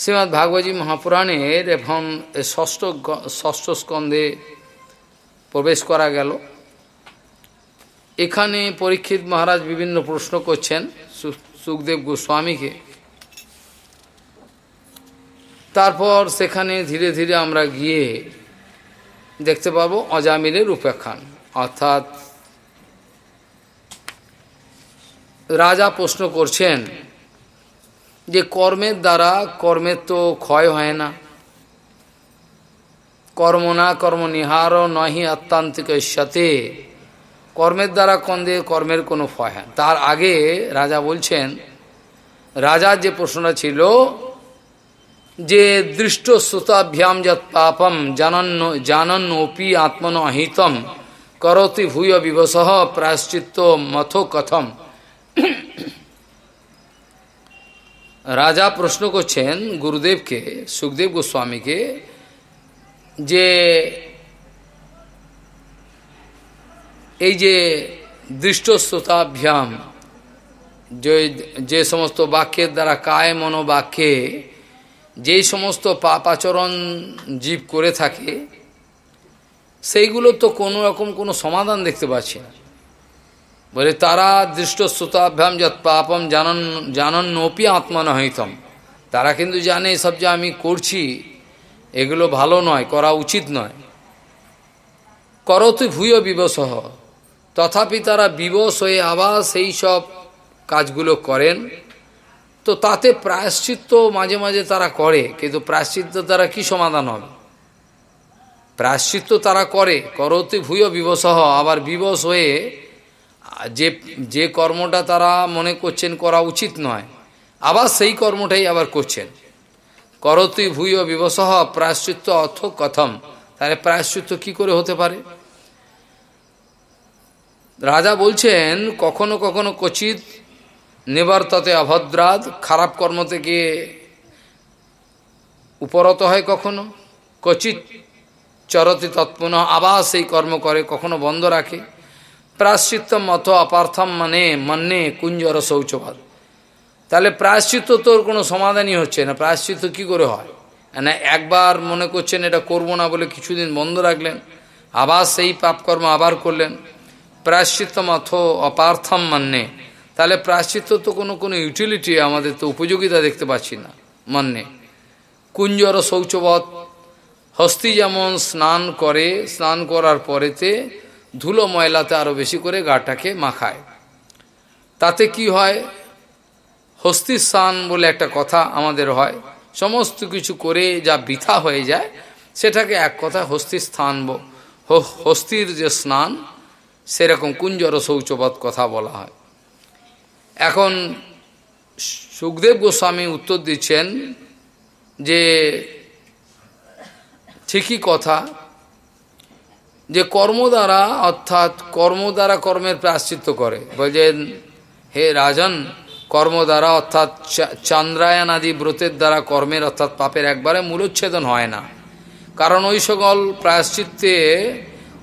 শ্রীমৎ ভাগবতী মহাপুরাণের এখন ষষ্ঠ ষষ্ঠ স্কন্ধে প্রবেশ করা গেল। এখানে পরীক্ষিত মহারাজ বিভিন্ন প্রশ্ন করছেন সুখদেব গোস্বামীকে। তারপর সেখানে ধীরে ধীরে আমরা গিয়ে দেখতে পাবো অজামিলের উপেক্ষান অর্থাৎ রাজা প্রশ্ন করছেন যে কর্মের দ্বারা কর্মের তো ক্ষয় হয় না। কর্ম না কর্ম নিহার নহি আত্মান্তিক সাথে কর্মের দ্বারা কন্দে কর্মের কোনো ফয় হয় তার আগে রাজা বলছেন, রাজার যে প্রশ্নটা ছিল যে দৃষ্ট শ্রোতাভ্যাম যৎ পাপম জানন্ন জানন্নপি আত্মন অহিতম, করতি ভূয় বিবশ প্রায়শ্চিত্ত মথো কথম। রাজা প্রশ্ন করছেন গুরুদেবকে সুখদেব গোস্বামীকে যে এই যে দৃষ্টশ্রোতাভ্যাম যে যে সমস্ত বাক্যের দ্বারা কায় মনোবাক্যে যেই সমস্ত পাপ আচরণ জীব করে থাকে সেইগুলো তো কোনো রকম কোনো সমাধান দেখতে পাচ্ছি না বলে, তারা দৃষ্ট শ্রোতাভ্যাম যত পাপম জানন জানন নপি আত্মনহিতম। তারা কিন্তু জানে এসব যে আমি করছি, এগুলো ভালো নয়, করা উচিত নয়। করতে ভূয় বিবসহ। তথাপি তারা বিবশ হয়ে আবার সেই সব কাজগুলো করেন। তো তাতে প্রায়শ্চিত্ত মাঝে মাঝে তারা করে, কিন্তু প্রায়শ্চিত্ত তারা কি সমাধান হবে? প্রায়শ্চিত্ত তারা করে, করতে ভূয় বিবসহ, আবার বিবশ হয়ে যে যে কর্মটা তারা মনে করছেন করা উচিত নয়, আবার সেই কর্মটাই আবার করছেন। করতি ভূয় বিবসহ প্রায়শ্চিত্ত অর্থ কথম। তাহলে প্রায়শ্চিত্ত কি করে হতে পারে? রাজা বলছেন, কখনো কখনো কচিত নিবর্ততে অভদ্রাদ, খারাপ কর্ম থেকে উপরত হয় কখনো? কচিত চরতি তৎপুন আবার সেই কর্ম করে, কখনো বন্ধ রাখে? প্রাশ্চিত্য মত অপার্থম মানে মন্নে কুঞ্জর শৌচবাদ। তাহলে প্রায়শ্চিত্ত তোর কোনো সমাধানই হচ্ছে না। প্রায়শ্চিত্ত কি করে হয়? না একবার মনে করছেন এটা করব না বলে কিছুদিন বন্ধ রাখলেন, আবার সেই পাপকর্ম আবার করলেন। প্রায়শ্চিত্ত মত অপার্থম মান্যে তাহলে প্রায়শ্চিত্ত তো কোনো কোনো ইউটিলিটি আমাদের তো উপযোগিতা দেখতে পাচ্ছি না মান্যে কুঞ্জর শৌচবধ হস্তি যেমন স্নান করে, স্নান করার পরেতে ধুলো ময়লাতে আরও বেশি করে গাটাকে মাখায়। তাতে কি হয়? হস্তি স্নান বলে একটা কথা আমাদের হয়। সমস্ত কিছু করে যা বৃথা হয়ে যায়, সেটাকে এক কথা হস্তির স্থান হস্তির যে স্নান, সেরকম কুঞ্জর শৌচবধ কথা বলা হয়। এখন সুখদেব গোস্বামী উত্তর দিচ্ছেন যে ঠিকই কথা যে কর্ম দ্বারা অর্থাৎ কর্ম দ্বারা কর্মের প্রাশ্চিত্য করে। বলছেন হে রাজন কর্ম দ্বারা অর্থাৎ চন্দ্রায়ন আদি ব্রতের দ্বারা কর্মের, অর্থাৎ পাপের একবারে মূলোচ্ছেদন হয় না। কারণ ওই সকল প্রায়শ্চিত্তে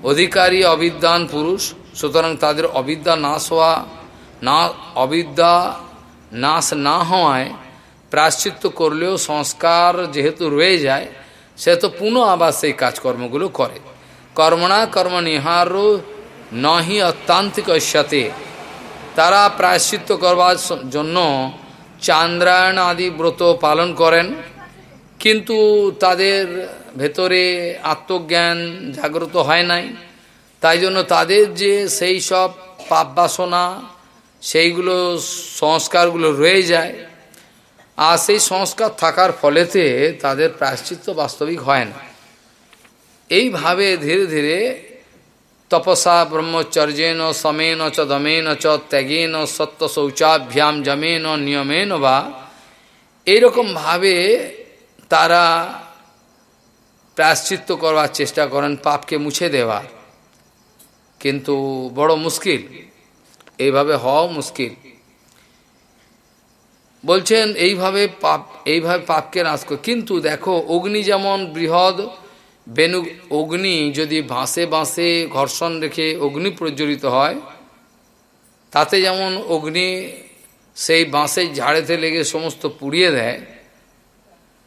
অধিকারী অবিদ্যান পুরুষ, সুতরাং তাদের অবিদ্যা নাশ হওয়া, না, অবিদ্যা নাশ না হওয়ায় প্রায়শ্চিত্ত করলেও সংস্কার যেহেতু রয়ে যায়, সে তো পুনঃ আবার সেই কাজকর্মগুলো করে। কর্মণা কর্ম নিহার নহি অত্যান্তিক সাথে তারা প্রায়শ্চিত্ত করবার জন্য চান্দ্রায়ণ আদি ব্রত পালন করেন। কিন্তু তাদের ভেতরে আত্মজ্ঞান জাগ্রত হয় নাই। তাই জন্য তাদের যে সেই সব পাপ বাসনা, সেইগুলো সংস্কারগুলো রয়ে যায়। আর সেই সংস্কার থাকার ফলেতে তাদের প্রায়শ্চিত্ত বাস্তবিক হয় না। এইভাবে ধীরে ধীরে তপসা ব্রহ্মচর্যেন সমেন চ দমেন চ ত্যাগেন সত্য শৌচাভ্যাম জমেন নিয়মেন বা এইরকমভাবে তারা প্রায়শ্চিত্ত করবার চেষ্টা করেন, পাপকে মুছে দেওয়ার। কিন্তু বড় মুশকিল, এইভাবে হওয়াও মুশকিল। বলছেন, এইভাবে পাপ, এইভাবে পাপকে নাশ করে। কিন্তু দেখো, অগ্নি যেমন বৃহৎ বেনু অগ্নি যদি বাঁশে বাঁশে ঘর্ষণ রেখে অগ্নি প্রজ্বলিত হয়, তাতে যেমন অগ্নি সেই বাঁশের ঝাড়েতে লেগে সমস্ত পুড়িয়ে দেয়,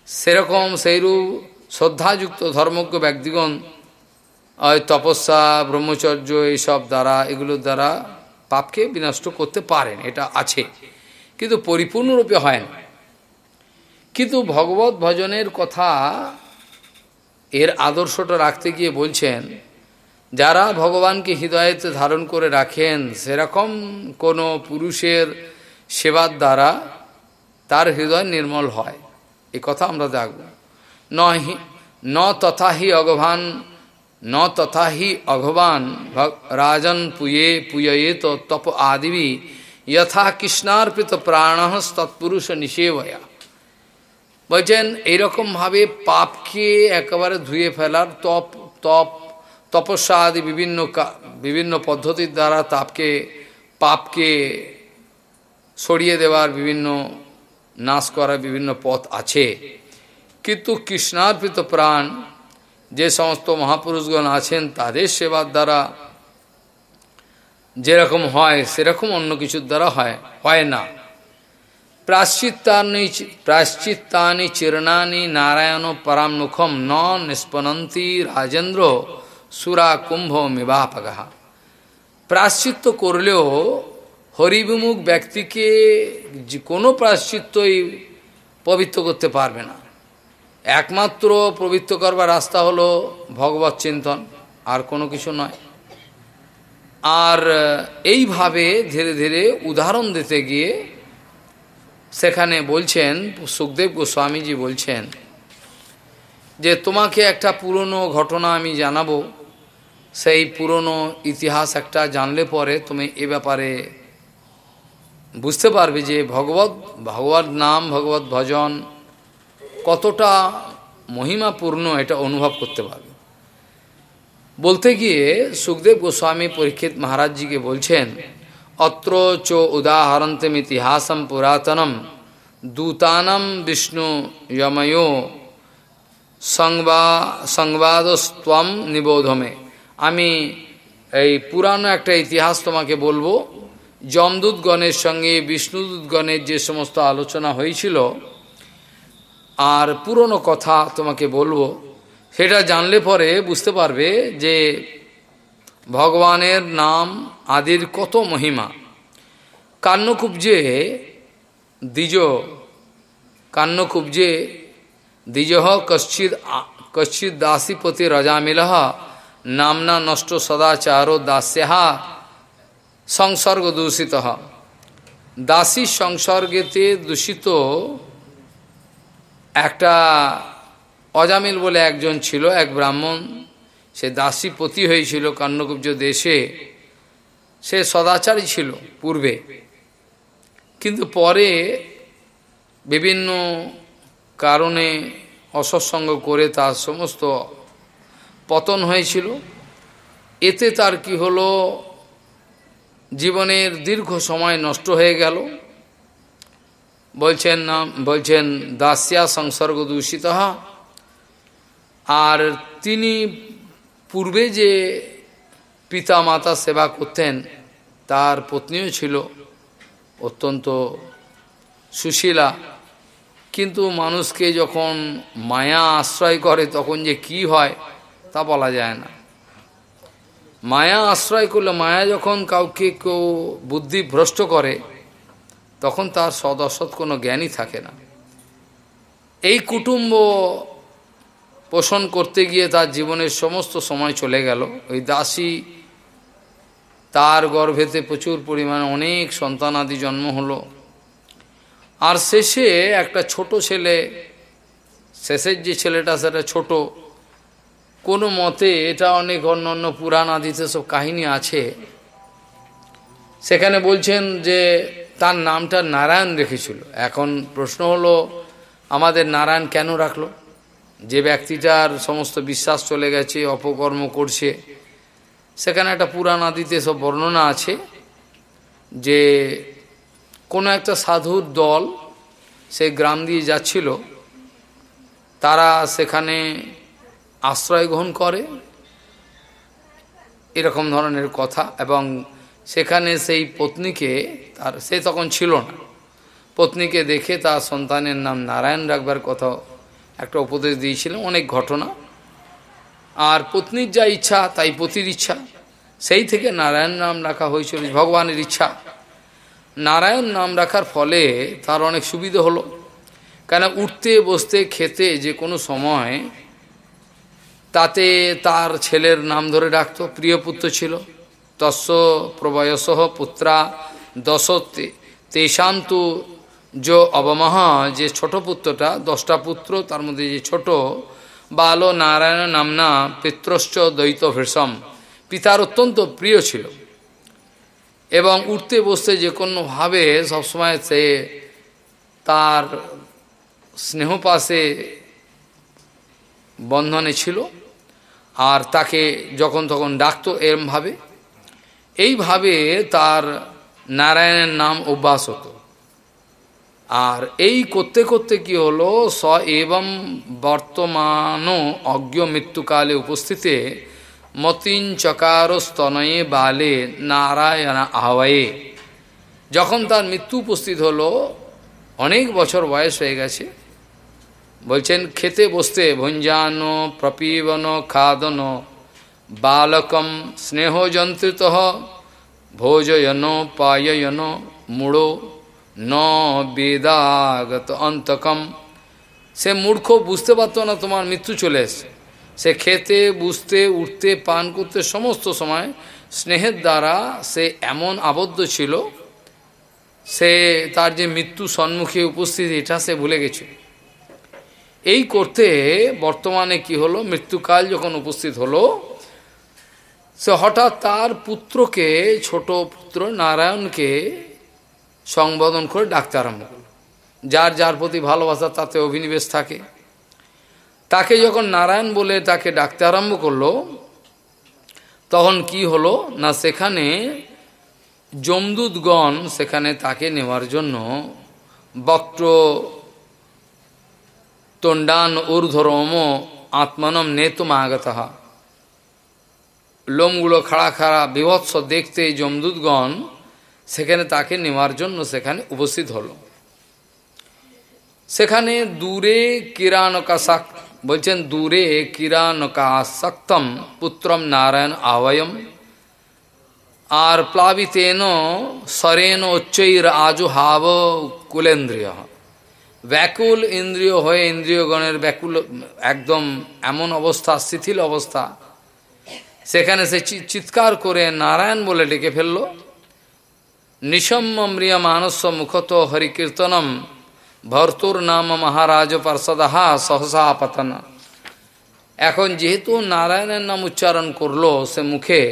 সেরকম সেইরূপ শ্রদ্ধাযুক্ত ধর্মজ্ঞ ব্যক্তিগণ তপস্যা, ব্রহ্মচর্য এইসব দ্বারা, এগুলোর দ্বারা পাপকে বিনষ্ট করতে পারেন, এটা আছে। কিন্তু পরিপূর্ণরূপে হয় না। কিন্তু ভগবত ভজনের কথা এর আদর্শটা রাখতে গিয়ে বলছেন, যারা ভগবানকে হৃদয়তে ধারণ করে রাখেন, সেরকম কোনো পুরুষের সেবার দ্বারা তার হৃদয় নির্মল হয়। এ কথা আমরা দেখব ন তথাহি অগভান ন তথাহি অঘবান রাজন পুয়ে পুয়ে তো তপ আদিবি, যথা কৃষ্ণার্পিত প্রাণ তৎপুরুষ নিষেবয়া। বলছেন, এইরকমভাবে পাপকে একেবারে ধুয়ে ফেলার তপ তপ, তপস্যা আদি বিভিন্ন বিভিন্ন পদ্ধতির দ্বারা তাপকে, পাপকে সরিয়ে দেওয়ার বিভিন্ন, নাশ করার বিভিন্ন পথ আছে। কিন্তু কৃষ্ণার্পিত প্রাণ, যে সমস্ত মহাপুরুষগণ আছেন, তাদের সেবার দ্বারা যেরকম হয়, সেরকম অন্য কিছুর দ্বারা হয় হয় না। প্রাশ্চিত্তানি প্রাশ্চিত্তানি চিরণানি নারায়ণ পরামুখম ন নিষ্পনন্তি রাজেন্দ্র সুরা কুম্ভ মিবাপগা প্রাশ্চিত্য করলেও হরিবিমুখ ব্যক্তিকে কোনো প্রাশ্চিত্যই পবিত্র করতে পারবে না একমাত্র পবিত্র করবার রাস্তা হলো ভগবত চিন্তন আর কোনো কিছু নয় আর এইভাবে ধীরে ধীরে উদাহরণ দিতে গিয়ে সেখানে বলছেন, সুখদেব গোস্বামীজি বলছেন, যে তোমাকে একটা পুরনো ঘটনা আমি জানাব। সেই পুরনো ইতিহাস একটা জানলে পরে তুমি এ ব্যাপারে বুঝতে পারবে যে ভগবত ভগবত নাম, ভগবত ভজন কতটা মহিমাপূর্ণ এটা অনুভব করতে পারবে। বলতে গিয়ে সুখদেব গোস্বামী পরীক্ষিত মহারাজজিকে বলছেন অত্র চ উদাহরন্তম ইতিহাসম পুরাতনম দূতানম বিষ্ণু যময়ো সংবা সংবাদস্তম নিবোধমে আমি এই পুরানো একটা ইতিহাস তোমাকে বলব যমদূতগণের সঙ্গে বিষ্ণুদূতগণের যে সমস্ত আলোচনা হয়েছিল আর পুরনো কথা তোমাকে বলব সেটা জানলে পরে বুঝতে পারবে যে ভগবানের নাম, আদির কত মহিমা। কান্নকুব্জে দ্বিজ কান্নকুব্জে দ্বিজ কশ্চিৎ কশ্চিৎ দাসীপতি রজামিল নামনা নষ্ট সদাচারো দাস্যা সংসর্গ দূষিত দাসী সংসর্গেতে দূষিত একটা অজামিল বলে একজন ছিল, এক ব্রাহ্মণ। সে দাসীপতি হয়েছিল কান্নকুব্জ দেশে। সে সদাচারী ছিল পূর্বে। কিন্তু পরে বিভিন্ন কারণে অসৎসঙ্গ করে তার সমস্ত পতন হয়েছিল। এতে তার কি হলো, জীবনের দীর্ঘ সময় নষ্ট হয়ে গেল। বলছেন নাম বলছেন, দাসিয়া সংসর্গ দূষিত। আর তিনি পূর্বে যে পিতা মাতা সেবা করতেন, তার পত্নীও ছিল অত্যন্ত সুশীলা। কিন্তু মানুষকে যখন মায়া আশ্রয় করে, তখন যে কি হয় তা বলা যায় না। মায়া আশ্রয় করলে, মায়া যখন কাউকে কেউ বুদ্ধি ভ্রষ্ট করে, তখন তার সদসৎ কোনো জ্ঞানই থাকে না। এই কুটুম্ব পোষণ করতে গিয়ে তার জীবনের সমস্ত সময় চলে গেল। ওই দাসী তার গর্ভেতে প্রচুর পরিমাণে অনেক সন্তানাদি জন্ম হলো। আর শেষে একটা ছোট ছেলে, শেষের যে ছেলেটা, সেটা ছোট। কোনো মতে এটা অনেক অন্য অন্য পুরাণ আদিতে সব কাহিনী আছে। সেখানে বলছেন যে তার নামটা নারায়ণ রেখেছিল। এখন প্রশ্ন হলো, আমাদের নারায়ণ কেন রাখল? যে ব্যক্তিটার সমস্ত বিশ্বাস চলে গেছে, অপকর্ম করছে, সেখানে একটা পুরাণ আদিতে সব বর্ণনা আছে যে কোনো একটা সাধুর দল সে গ্রাম দিয়ে যাচ্ছিল, তারা সেখানে আশ্রয় গ্রহণ করে, এরকম ধরনের কথা, এবং সেখানে সেই পত্নীকে তার, সে তখন ছিল না। পত্নীকে দেখে তার সন্তানের নাম নারায়ণ রাখবার কথা একটা উপদেশ দিয়েছিলেন, অনেক ঘটনা। আর পত্নীর যা ইচ্ছা, তাই পতির ইচ্ছা। সেই থেকে নারায়ণ নাম রাখা হয়েছিল ভগবানের ইচ্ছা। নারায়ণ নাম রাখার ফলে তার অনেক সুবিধা হলো। কেন উঠতে, বসতে, খেতে যে কোনো সময় তাতে তার ছেলের নাম ধরে ডাকত, প্রিয় পুত্র ছিল। তস্য প্রবয়স পুত্রা দশ তেষান্তু যে অবমহ, যে ছোট পুত্রটা, দশটা পুত্র, তার মধ্যে যে ছোট, বালো নারায়ণ নামনা পিত্রশ্চ দ্বৈত ভেষম। পিতার অত্যন্ত প্রিয় ছিল। এবং উঠতে বসতে যে কোনোভাবে সবসময় সে তার স্নেহ পাশে বন্ধনে ছিল। আর তাকে যখন তখন ডাকত এরমভাবে এইভাবে তার নারায়ণের নাম অভ্যাস হতো। আর এই করতে করতে কি হলো? স এবং বর্তমান অজ্ঞ মৃত্যুকালে উপস্থিতে মতিন চকার স্তনয়ে বালে নারায়ণ আহ্বায়ে। যখন তার মৃত্যু উপস্থিত হলো, অনেক বছর বয়স হয়ে গেছে। বলছেন, খেতে বসতে ভঞ্জান প্রপীবন খাদন, বালকম স্নেহযন্ত্রিত ভোজয়ন, পায়য়ন মূঢ় ন বেদাগত অন্তকম সে মূর্খ বুঝতে পারত না তোমার মৃত্যু চলে এসে সে খেতে বুঝতে উঠতে পান করতে সমস্ত সময় স্নেহের দ্বারা সে এমন আবদ্ধ ছিল সে তার যে মৃত্যু সম্মুখে উপস্থিতি এটা সে ভুলে গেছে এই করতে বর্তমানে কি হলো? মৃত্যুকাল যখন উপস্থিত হলো, সে হঠাৎ তার পুত্রকে, ছোট পুত্র নারায়ণকে সংবোধন করে ডাকতে আরম্ভ করল যার যার প্রতি ভালোবাসা, তাতে অভিনিবেশ থাকে। তাকে যখন নারায়ণ বলে তাকে ডাকতে আরম্ভ করল, তখন কি হলো? না, সেখানে যমদূতগণ সেখানে তাকে নেওয়ার জন্য বক্র তন্ডান ঊর্ধ্বরম আত্মানম, নেতুম আগত। লোমগুলো খাড়া খাড়া, বিভৎস দেখতে যমদূতগণ সেখানে তাকে নেওয়ার জন্য সেখানে উপস্থিত হলো। সেখানে দূরে কিরানকাশাক বলছেন দূরে কিরানকাশক্তম পুত্রম নারায়ণ আবয়ম আর প্লাবিতেন সরেন উচ্চৈর আজু হাব কুলেন্দ্রিয়। ব্যাকুল ইন্দ্রিয় হয়ে ইন্দ্রিয়গণের ব্যাকুল, একদম এমন অবস্থা, শিথিল অবস্থা। সেখানে সে চিৎকার করে নারায়ণ বলে ডেকে ফেলল। নিশম্রিয় মানস্য মুখত হরিকীর্তনম ভর্তুর নাম মহারাজ পার্ষদাহা সহসা পতন এখন যেহেতু নারায়ণের নাম উচ্চারণ করল সে মুখে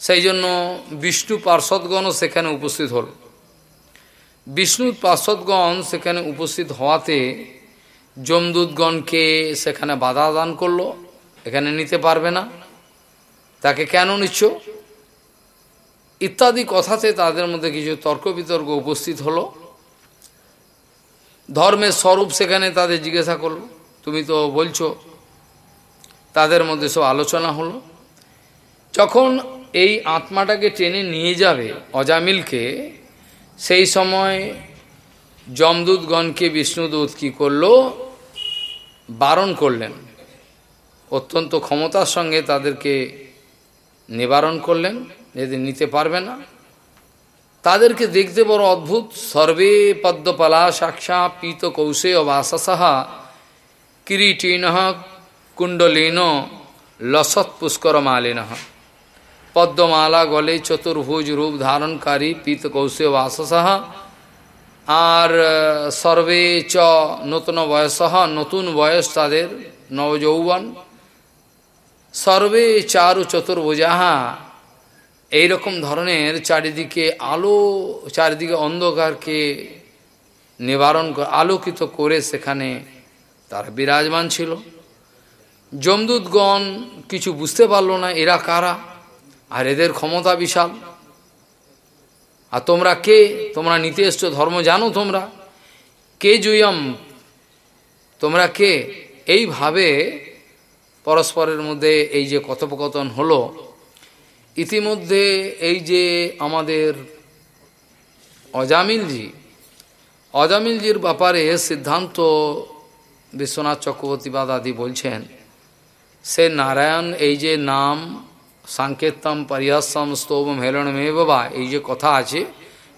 সেই জন্য বিষ্ণু পার্ষদগণও সেখানে উপস্থিত হল বিষ্ণু পার্ষদগণ সেখানে উপস্থিত হওয়াতে যমদূতগণকে সেখানে বাধা দান করল এখানে নিতে পারবে না তাকে কেন নিচ্ছ ইত্যাদি কথাতে তাদের মধ্যে কিছু তর্ক বিতর্ক উপস্থিত হলো। ধর্মের স্বরূপ সেখানে তাদের জিজ্ঞাসা করল, তুমি তো বলছো। তাদের মধ্যে সব আলোচনা হলো। যখন এই আত্মাটাকে টেনে নিয়ে যাবে অজামিলকে, সেই সময় যমদূতগণকে বিষ্ণুদূত কী করল? বারণ করলেন। অত্যন্ত ক্ষমতার সঙ্গে তাদেরকে নিবারণ করলেন। যদি নিতে পারবে না। তাদেরকে দেখতে বড় অদ্ভুত। সর্বে পদ্মপলা সাক্ষা পীত কৌশে বাসাসাহা কিরীটিন কুণ্ডলীন লসৎ পুষ্কর মালিন। পদ্মমালা গলে চতুর্ভুজ রূপ ধারণকারী পীত কৌশে বাসসাহ আর সর্বে চ নতুন বয়স নতুন বয়স তাদের নবযৌবন। সর্বে চারু চতুর্ভুজাহা এইরকম ধরনের চারিদিকে আলো, চারিদিকে অন্ধকারকে নিবারণ আলোকিত করে সেখানে তারা বিরাজমান ছিল। যমদূতগণ কিছু বুঝতে পারল না এরা কারা, আর এদের ক্ষমতা বিশাল। আর তোমরা কে? তোমরা নিতে এসছো ধর্ম জানো তোমরা। কে জুয়ম? তোমরা কে? এইভাবে পরস্পরের মধ্যে এই যে কথোপকথন হলো ইতিমধ্যে এই যে আমাদের অজামিলজি, অজামিলজির ব্যাপারে সিদ্ধান্ত বিশ্বনাথ চক্রবর্তীবাদ আদি বলছেন, সে নারায়ণ এই যে নাম সাংকেতম পরিহাসম স্তোভম হেলনমে বাবা এই যে কথা আছে,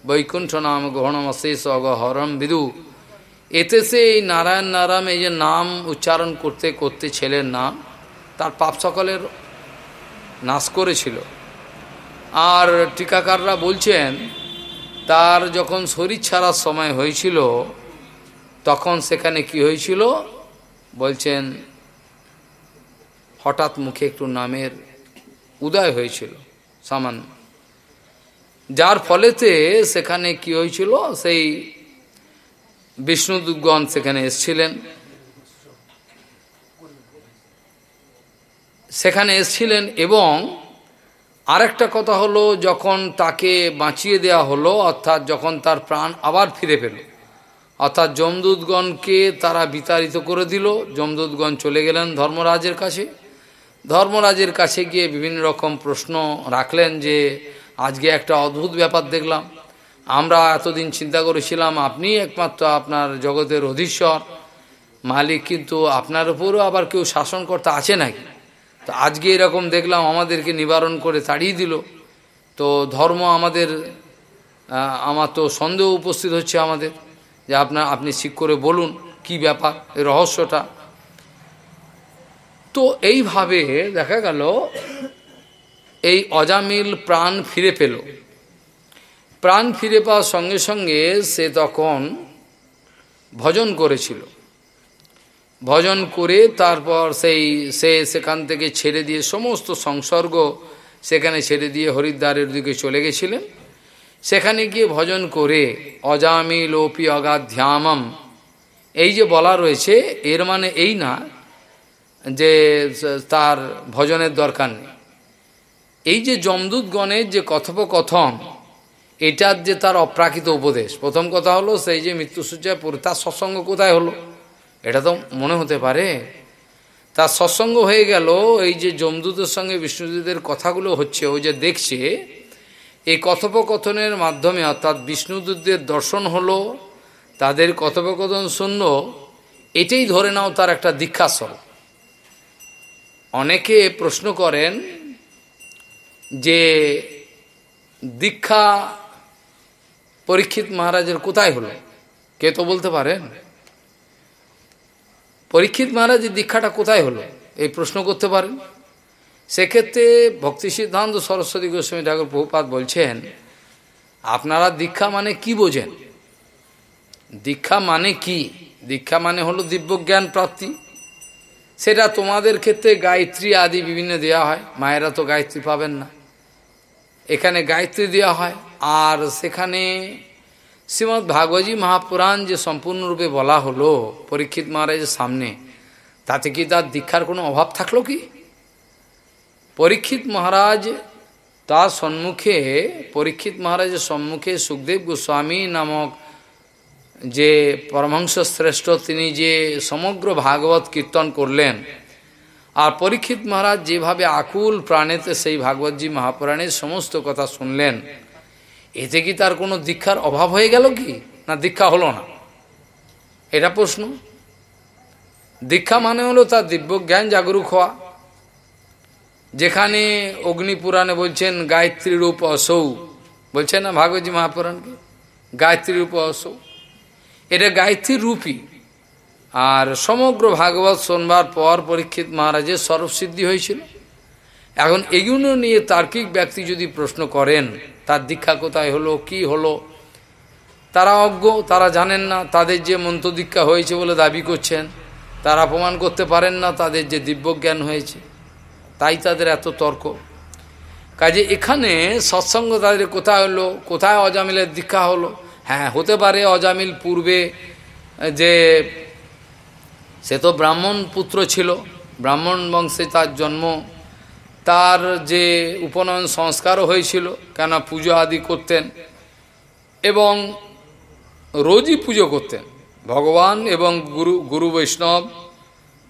বৈকুণ্ঠ নাম গ্রহণম অশেষ অগহরম বিদু, এতে সে এই নারায়ণ নারায়ণ এই যে নাম উচ্চারণ করতে করতে ছেলের নাম, তার পাপ সকলের নাশ করেছিল। আর টিকাকাররা বলছেন, তার যখন শরীর ছাড়ার সময় হয়েছিল, তখন সেখানে কি হয়েছিল? বলছেন, হঠাৎ মুখে একটু নামের উদয় হয়েছিল, সামান্য। যার ফলেতে সেখানে কি হয়েছিল? সেই বিষ্ণুদুগণ সেখানে এসছিলেন। সেখানে এসছিলেন এবং আরেকটা কথা হলো, যখন তাকে বাঁচিয়ে দেয়া হলো, অর্থাৎ যখন তার প্রাণ আবার ফিরে পেল, অর্থাৎ যমদূতগণকে তারা বিতাড়িত করে দিল, যমদূতগণ চলে গেলেন ধর্মরাজের কাছে। ধর্মরাজের কাছে গিয়ে বিভিন্ন রকম প্রশ্ন রাখলেন যে, আজকে একটা অদ্ভুত ব্যাপার দেখলাম। আমরা এতদিন চিন্তা করেছিলাম, আপনি একমাত্র আপনার জগতের অধীশ্বর, মালিক, কিন্তু আপনার উপরও আবার কেউ শাসনকর্তা আছে নাকি? তো আজকে এরকম দেখলাম আমাদেরকে নিবারণ করে তাড়িয়ে দিল। তো ধর্ম আমাদের আমার তো সন্দেহ উপস্থিত হচ্ছে আমাদের যে আপনার আপনি ঠিক করে বলুন কি ব্যাপার, এই রহস্যটা। তো এইভাবে দেখা গেল, এই অজামিল প্রাণ ফিরে পেল। প্রাণ ফিরে পাওয়ার সঙ্গে সঙ্গে সে তখন ভজন করেছিল। ভজন করে তারপর সেই, সে সেখান থেকে ছেড়ে দিয়ে সমস্ত সংসর্গ সেখানে ছেড়ে দিয়ে হরিদ্বারের দিকে চলে গেছিলেন। সেখানে গিয়ে ভজন করে অজামিল লোপি অগাধ্যামম এই যে বলা রয়েছে, এর মানে এই না যে তার ভজনের দরকার নেই। এই যে যমদূতগণের যে কথোপকথন, এটার যে তার অপ্রাকৃত উপদেশ, প্রথম কথা হলো সেই যে মৃত্যুসূচায় পড়ে তার সৎসঙ্গ কোথায় হলো? এটা তো মনে হতে পারে। তার সৎসঙ্গ হয়ে গেল, এই যে যমদূতের সঙ্গে বিষ্ণুদূতের কথাগুলো হচ্ছে ও যে দেখছে, এই কথোপকথনের মাধ্যমে অর্থাৎ বিষ্ণুদূতদের দর্শন হলো, তাদের কথোপকথন শূন্য এটাই ধরে নাও তার একটা দীক্ষাস্বর। অনেকে প্রশ্ন করেন যে দীক্ষা পরীক্ষিত মহারাজের কোথায় হলো? কে তো বলতে পারেন? পরীক্ষিত মহারাজের দীক্ষাটা কোথায় হলো? এই প্রশ্ন করতে পারেন। সেক্ষেত্রে ভক্তি সিদ্ধান্ত সরস্বতী গোস্বামী ঠাকুর বহুপাত বলছেন, আপনারা দীক্ষা মানে কি বোঝেন? দীক্ষা মানে কি? দীক্ষা মানে হলো দিব্যজ্ঞান প্রাপ্তি। সেটা তোমাদের ক্ষেত্রে গায়ত্রী আদি বিভিন্ন দেওয়া হয়, মায়েরা তো গায়ত্রী পাবেন না। এখানে গায়ত্রী দেওয়া হয়, আর সেখানে শ্রীমৎ ভাগবতী মহাপুরাণ যে সম্পূর্ণরূপে বলা হলো, পরীক্ষিত মহারাজের সামনে, তাতে কি তার দীক্ষার কোনো অভাব থাকল কি? পরীক্ষিত মহারাজ তার সম্মুখে, পরীক্ষিত মহারাজের সম্মুখে সুখদেব গোস্বামী নামক যে পরমহংস শ্রেষ্ঠ, তিনি যে সমগ্র ভাগবত কীর্তন করলেন, আর পরীক্ষিত মহারাজ যেভাবে আকুল প্রাণেতে সেই ভাগবতজি মহাপুরাণের সমস্ত কথা শুনলেন এতে কি তার কোনো দীক্ষার অভাব হয়ে গেল কি? না, দীক্ষা হলো না? এটা প্রশ্ন। দীক্ষা মানে হলো তার দিব্য জ্ঞান জাগরুক হওয়া। যেখানে অগ্নিপুরাণে বলছেন, গায়ত্রী রূপ অসৌ। বলছেন না ভাগবতী মহাপুরাণকে? গায়ত্রী রূপ অসৌ। এটা গায়ত্রীর রূপই আর সমগ্র ভাগবত শোনবার পর পরীক্ষিত মহারাজের সর্বসিদ্ধি হয়েছিল। এখন এগুলো নিয়ে তার্কিক ব্যক্তি যদি প্রশ্ন করেন তার দীক্ষা কোথায় হলো, কি হলো? তারা অজ্ঞ, তারা জানেন না, তাদের যে মন্ত্র দীক্ষা হয়েছে বলে দাবি করছেন, তারা প্রমাণ করতে পারেন না তাদের যে দিব্যজ্ঞান হয়েছে। তাই তাদের এত তর্ক। কাজে এখানে সৎসঙ্গ তাদের কোথায় হলো, কোথায় অজামিলের দীক্ষা হলো? হ্যাঁ হতে পারে অজামিল পূর্বে যে সে তো ব্রাহ্মণ পুত্র ছিল, ব্রাহ্মণ বংশে তার জন্ম তার যে উপনয়ন সংস্কারও হয়েছিল কেন পুজো আদি করতেন এবং রোজই পুজো করতেন। ভগবান এবং গুরু গুরু বৈষ্ণব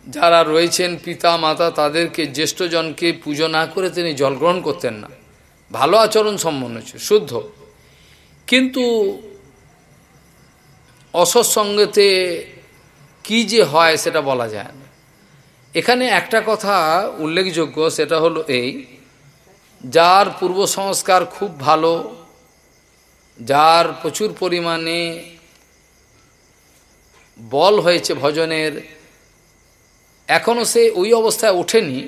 যারা রয়েছেন, পিতা, মাতা, তাদেরকে, জ্যেষ্ঠজনকে পুজো না করে তিনি জলগ্রহণ করতেন না। ভালো আচরণ সম্পন্ন ছিল শুদ্ধ। কিন্তু অসৎসঙ্গতে কি যে হয় সেটা বলা যায় না। এখানে একটা কথা উল্লেখযোগ্য, সেটা হলো এই, যার পূর্ব সংস্কার খুব ভালো, যার প্রচুর পরিমাণে বল হয়েছে ভজনের এখনও সে ওই অবস্থায় ওঠেনি,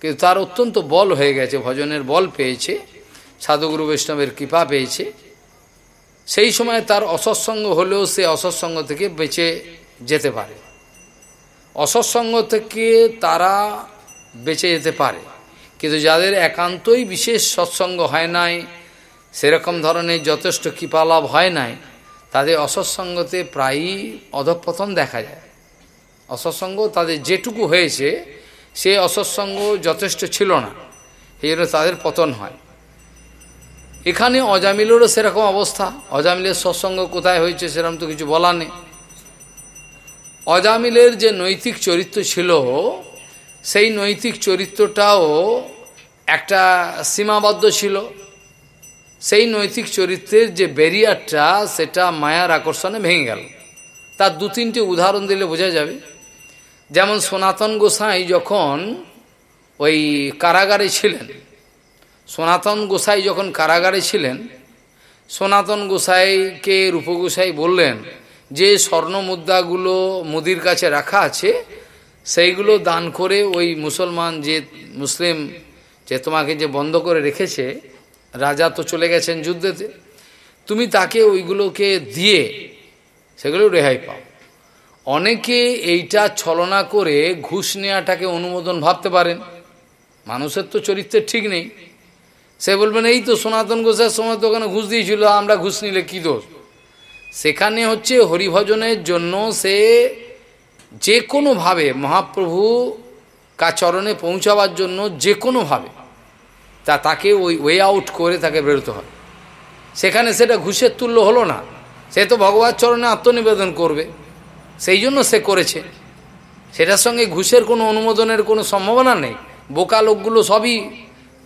কিন্তু তার অত্যন্ত বল হয়ে গেছে, ভজনের বল পেয়েছে, সাধুগুরু বৈষ্ণবের কৃপা পেয়েছে। সেই সময় তার অসৎসঙ্গ হলেও সে অসৎসঙ্গ থেকে বেঁচে যেতে পারে। অসৎসঙ্গ থেকে তারা বেঁচে যেতে পারে। কিন্তু যাদের একান্তই বিশেষ সৎসঙ্গ হয় নাই, সেরকম ধরনের যথেষ্ট কৃপালাভ হয় নাই, তাদের অসৎসঙ্গতে প্রায়ই অধঃপতন দেখা যায়। অসৎসঙ্গ তাদের যেটুকু হয়েছে, সে অসৎসঙ্গ যথেষ্ট ছিল না। এই জন্য তাদের পতন হয়। এখানে অজামিলেরও সেরকম অবস্থা। অজামিলের সৎসঙ্গ কোথায় হয়েছে সেরকম তো কিছু বলা নেই। অজামিলের যে নৈতিক চরিত্র ছিল, সেই নৈতিক চরিত্রটাও একটা সীমাবদ্ধ ছিল। সেই নৈতিক চরিত্রের যে ব্যারিয়ারটা সেটা মায়ার আকর্ষণে ভেঙে গেল। তার দু তিনটে উদাহরণ দিলে বোঝা যাবে। যেমন সনাতন গোসাই যখন ওই কারাগারে ছিলেন, সনাতন গোসাই যখন কারাগারে ছিলেন, সনাতন গোসাইকে রূপগোসাই বললেন যে স্বর্ণ মুদ্রাগুলো মুদির কাছে রাখা আছে, সেইগুলো দান করে ওই মুসলমান যে মুসলিম যে তোমাকে যে বন্ধ করে রেখেছে, রাজা তো চলে গেছেন যুদ্ধেতে, তুমি তাকে ওইগুলোকে দিয়ে সেগুলো রেহাই পাও। অনেকে এইটা ছলনা করে ঘুষ নেওয়াটাকে অনুমোদন ভাবতে পারেন। মানুষের তো চরিত্রের ঠিক নেই। সে বলবেন, এই তো সনাতন ঘোষের সময় তো ওখানে ঘুষ দিয়েছিল, আমরা ঘুষ নিলে কী দোষ? সেখানে হচ্ছে হরিভজনের জন্য সে যে কোনোভাবে মহাপ্রভু কাচরণে পৌঁছাবার জন্য যে কোনোভাবে তা তাকে ওই ওয়ে আউট করে তাকে বেরোতে হয়। সেখানে সেটা ঘুষের তুল্য হলো না। সে তো ভগবত চরণে আত্মনিবেদন করবে। সেই জন্য সে করেছে। সেটার সঙ্গে ঘুষের কোনো অনুমোদনের কোনো সম্ভাবনা নেই। বোকা লোকগুলো সবই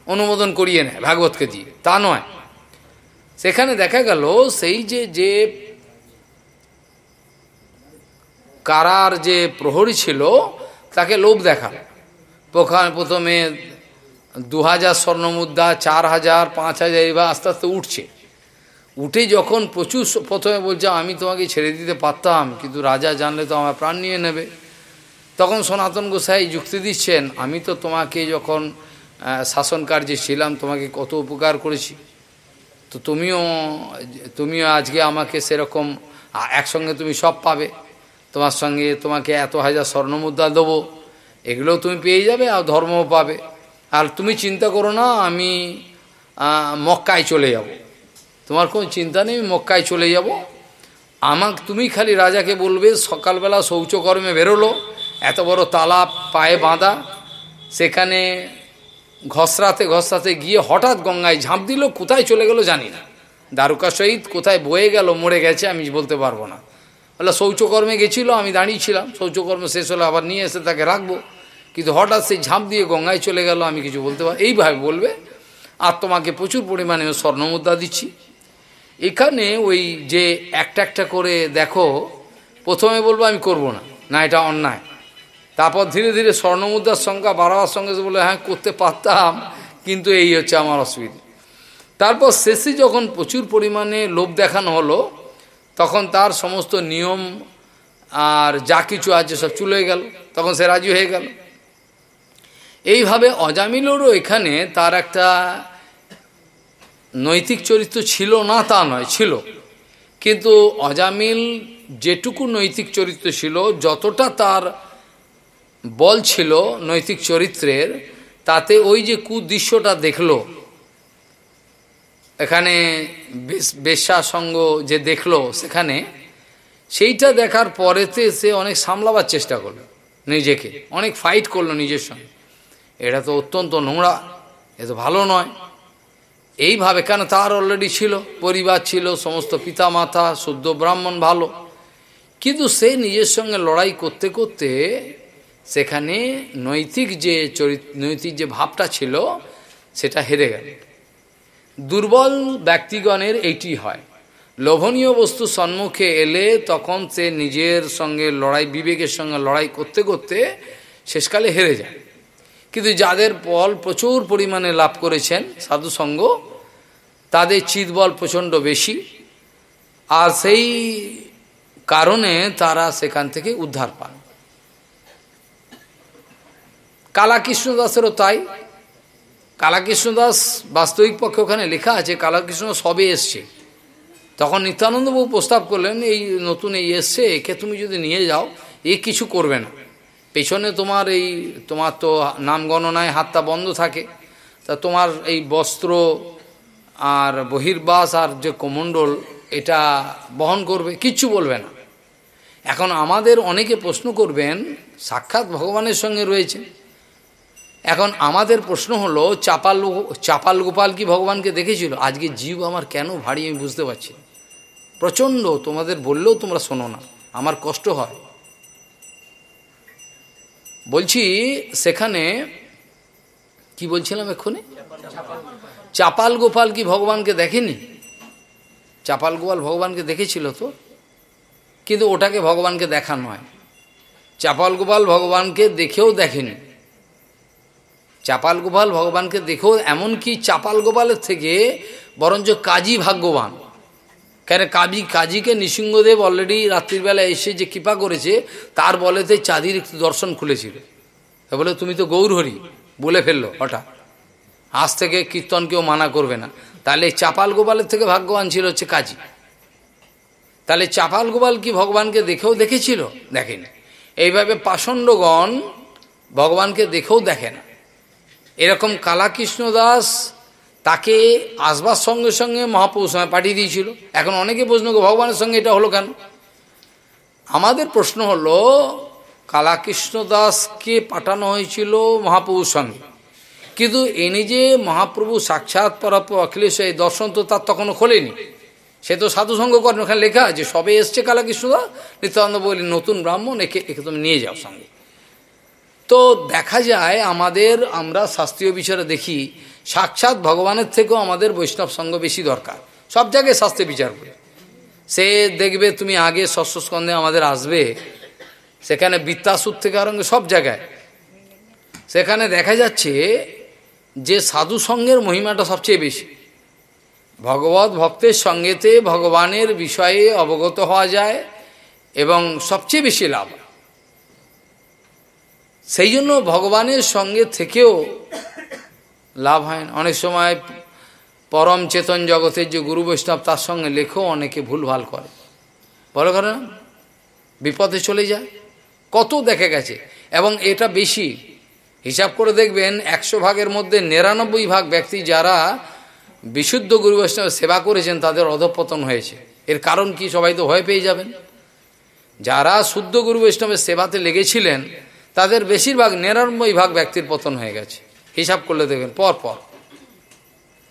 অনুমোদন করিয়ে নেয় ভাগবতকে দিয়ে। তা নয়। সেখানে দেখা গেল, সেই যে যে কারার যে প্রহরী ছিল, তাকে লোভ দেখা। প্রথমে দু হাজার স্বর্ণমুদ্রা চার হাজার পাঁচ হাজার এবার আস্তে আস্তে উঠছে। উঠে যখন প্রচুর প্রথমে বলছে, আমি তোমাকে ছেড়ে দিতে পারতাম, কিন্তু রাজা জানলে তো আমার প্রাণ নিয়ে নেবে। তখন সনাতন গোসাই যুক্তি দিচ্ছেন, আমি তো তোমাকে যখন শাসন কার্যে ছিলাম, তোমাকে কত উপকার করেছি। তো তুমিও তুমিও আজকে আমাকে সেরকম একসঙ্গে তুমি সব পাবে। তোমার সঙ্গে তোমাকে এত হাজার স্বর্ণমুদ্রা দেবো এগুলোও তুমি পেয়ে যাবে আর ধর্মও পাবে। আর তুমি চিন্তা করো না, আমি মক্কায় চলে যাব। তোমার কোনো চিন্তা নেই মক্কায় চলে যাব। আমাক, তুমি খালি রাজাকে বলবে, সকালবেলা শৌচকর্মে বেরোলো, এত বড় তালা, পায়ে বাঁধা। সেখানে ঘসরাতে ঘসরাতে গিয়ে হঠাৎ গঙ্গায় ঝাঁপ দিল, কোথায় চলে গেল জানি না। দ্বারকা সহিত কোথায় বয়ে গেল, মরে গেছে, আমি বলতে পারব না। বলে শৌচকর্মে গেছিল, আমি দাঁড়িয়েছিলাম। শৌচকর্ম শেষ হলে আবার নিয়ে এসে তাকে রাখব। কিন্তু হঠাৎ সেই ঝাঁপ দিয়ে গঙ্গায় চলে গেল, আমি কিছু বলতে পারি এইভাবে বলবে, আর তোমাকে প্রচুর পরিমাণে স্বর্ণমুদ্রা দিচ্ছি। এখানে ওই যে একটা একটা করে দেখো, প্রথমে বলব, আমি করব না। না, এটা অন্যায়। তারপর ধীরে ধীরে স্বর্ণমুদ্রার সংখ্যা বাড়াবার সঙ্গে বলে হ্যাঁ করতে পারতাম, কিন্তু এই হচ্ছে আমার অসুবিধা। তারপর শেষে যখন প্রচুর পরিমাণে লোভ দেখানো হলো তখন তার সমস্ত নিয়ম আর যা কিছু আছে সব চলে গেল, তখন সে রাজি হয়ে গেল। এইভাবে অজামিলেরও এখানে তার একটা নৈতিক চরিত্র ছিল না, তা নয়, ছিল। কিন্তু অজামিল যেটুকু নৈতিক চরিত্র ছিল, যতটা তার বল ছিল নৈতিক চরিত্রের, তাতে ওই যে কুদৃশ্যটা দেখল এখানে বেশ্যাসঙ্গ যে দেখল সেখানে, সেইটা দেখার পরেতে সে অনেক সামলাবার চেষ্টা করল নিজেকে। অনেক ফাইট করল নিজের সঙ্গে। এটা তো অত্যন্ত নোংরা, এ তো ভালো নয়। এইভাবে, কেন তার অলরেডি ছিল, পরিবার ছিল, সমস্ত পিতা মাতা শুদ্ধ ব্রাহ্মণ, ভালো। কিন্তু সে নিজের সঙ্গে লড়াই করতে করতে সেখানে নৈতিক যে চরিত্র নৈতিক যে ভাবটা ছিল, সেটা হেরে গেল। দুর্বল ব্যক্তিগণের এইটি হয়। লোভনীয় বস্তু সম্মুখে এলে তখন সে নিজের সঙ্গে লড়াই, বিবেকের সঙ্গে লড়াই করতে করতে শেষকালে হেরে যায়। কিন্তু যাদের বল প্রচুর পরিমাণে লাভ করেছেন সাধুসঙ্গ তাদের চিৎবল প্রচণ্ড বেশি। আর সেই কারণে তারা সেখান থেকে উদ্ধার পান। কালাকৃষ্ণ দাসেরও তাই। কালাকৃষ্ণ দাস বাস্তবিক পক্ষে ওখানে লেখা আছে, কালাকৃষ্ণ সবে এসছে। তখন নিত্যানন্দবাবু প্রস্তাব করলেন, এই নতুন এই এসছে, একে তুমি যদি নিয়ে যাও, এ কিছু করবে না। পেছনে তোমার এই, তোমার তো নাম গণনায় হাতটা বন্ধ থাকে। তা তোমার এই বস্ত্র আর বহির্বাস আর যে কমণ্ডল, এটা বহন করবে, কিচ্ছু বলবে না। এখন আমাদের অনেকে প্রশ্ন করবেন, সাক্ষাৎ ভগবানের সঙ্গে রয়েছে এখন আমাদের প্রশ্ন হলো, চাপাল চাপাল গোপাল কি ভগবানকে দেখেছিল? আজকে জীব আমার কেন ভারী আমি বুঝতে পারছি প্রচণ্ড, তোমাদের বললেও তোমরা শোনো না, আমার কষ্ট হয়। বলছি, সেখানে, কি বলছিলাম এক্ষুনি? চাপাল গোপাল কি ভগবানকে দেখেনি? চাপাল গোপাল ভগবানকে দেখেছিল তো, কিন্তু ওটাকে ভগবানকে দেখানো হয় চাপাল গোপাল ভগবানকে দেখেও দেখেনি। চাপাল গোপাল ভগবানকে দেখেও এমনকি চাপাল গোপালের থেকে বরঞ্চ কাজী ভাগ্যবান। কেন কাজী কাজীকে নৃসিংহদেব অলরেডি রাত্রিবেলা এসে যে কৃপা করেছে, তার বলেতে চাঁদির একটু দর্শন খুলেছিল। বলে, তুমি তো গৌরহরি বলে ফেলল হঠাৎ। আজ থেকে কীর্তন কেউ মানা করবে না। তাহলে চাপাল গোপালের থেকে ভাগ্যবান ছিল হচ্ছে কাজী। তাহলে চাপাল গোপাল কি ভগবানকে দেখেও দেখেছিল? দেখেনি। এইভাবে পাষণ্ডগণ ভগবানকে দেখেও দেখে না। এরকম কালাকৃষ্ণ দাস তাকে আসবার সঙ্গে সঙ্গে মহাপুরুষ পাঠিয়ে দিয়েছিল। এখন অনেকে প্রশ্ন ভগবানের সঙ্গে এটা হলো কেন? আমাদের প্রশ্ন হলো, কালাকৃষ্ণ দাসকে পাঠানো হয়েছিল মহাপ্রভুর সঙ্গে। কিন্তু এনে যে মহাপ্রভু সাক্ষাৎ পরাপ্র অখিলেশ এই দর্শন তো তার তখনও খোলেনি। সে তো সাধুসঙ্গ করেন, ওখানে লেখা আছে, সবে এসছে কালাকৃষ্ণ দাস নিত্যানন্দ বলি নতুন ব্রাহ্মণ, একে একে তুমি নিয়ে যাও সঙ্গে। তো দেখা যায় আমাদের আমরা শাস্ত্রীয় বিচারে দেখি, সাক্ষাৎ ভগবানের থেকেও আমাদের বৈষ্ণব সঙ্গ বেশি দরকার। সব জায়গায় শাস্ত্রে বিচার করে সে দেখবে তুমি আগে ষষ্ঠ স্কন্ধে আমাদের আসবে, সেখানে বিত্তাসুর থেকে আরম্ভ, সব জায়গায়। সেখানে দেখা যাচ্ছে যে সাধু সঙ্গের মহিমাটা সবচেয়ে বেশি। ভগবত ভক্তের সঙ্গেতে ভগবানের বিষয়ে অবগত হওয়া যায় এবং সবচেয়ে বেশি লাভ সেই জন্য ভগবানের সঙ্গে থেকেও লাভ হয় না। অনেক সময় পরম চেতন জগতের যে গুরু বৈষ্ণব, তার সঙ্গে লেখেও অনেকে ভুলভাল করে। বলো করে না বিপদে চলে যায়। কত দেখে গেছে। এবং এটা বেশি। হিসাব করে দেখবেন, একশো ভাগের মধ্যে নিরানব্বই ভাগ ব্যক্তি যারা বিশুদ্ধ গুরু বৈষ্ণবের সেবা করেছেন, তাদের অধপতন হয়েছে। এর কারণ কি সবাই তো ভয় পেয়ে যাবেন? যারা শুদ্ধ গুরু বৈষ্ণবের সেবাতে লেগেছিলেন তাদের বেশিরভাগ নিরানব্বই ভাগ ব্যক্তির পতন হয়ে গেছে। হিসাব করলে দেখবেন, পর পর।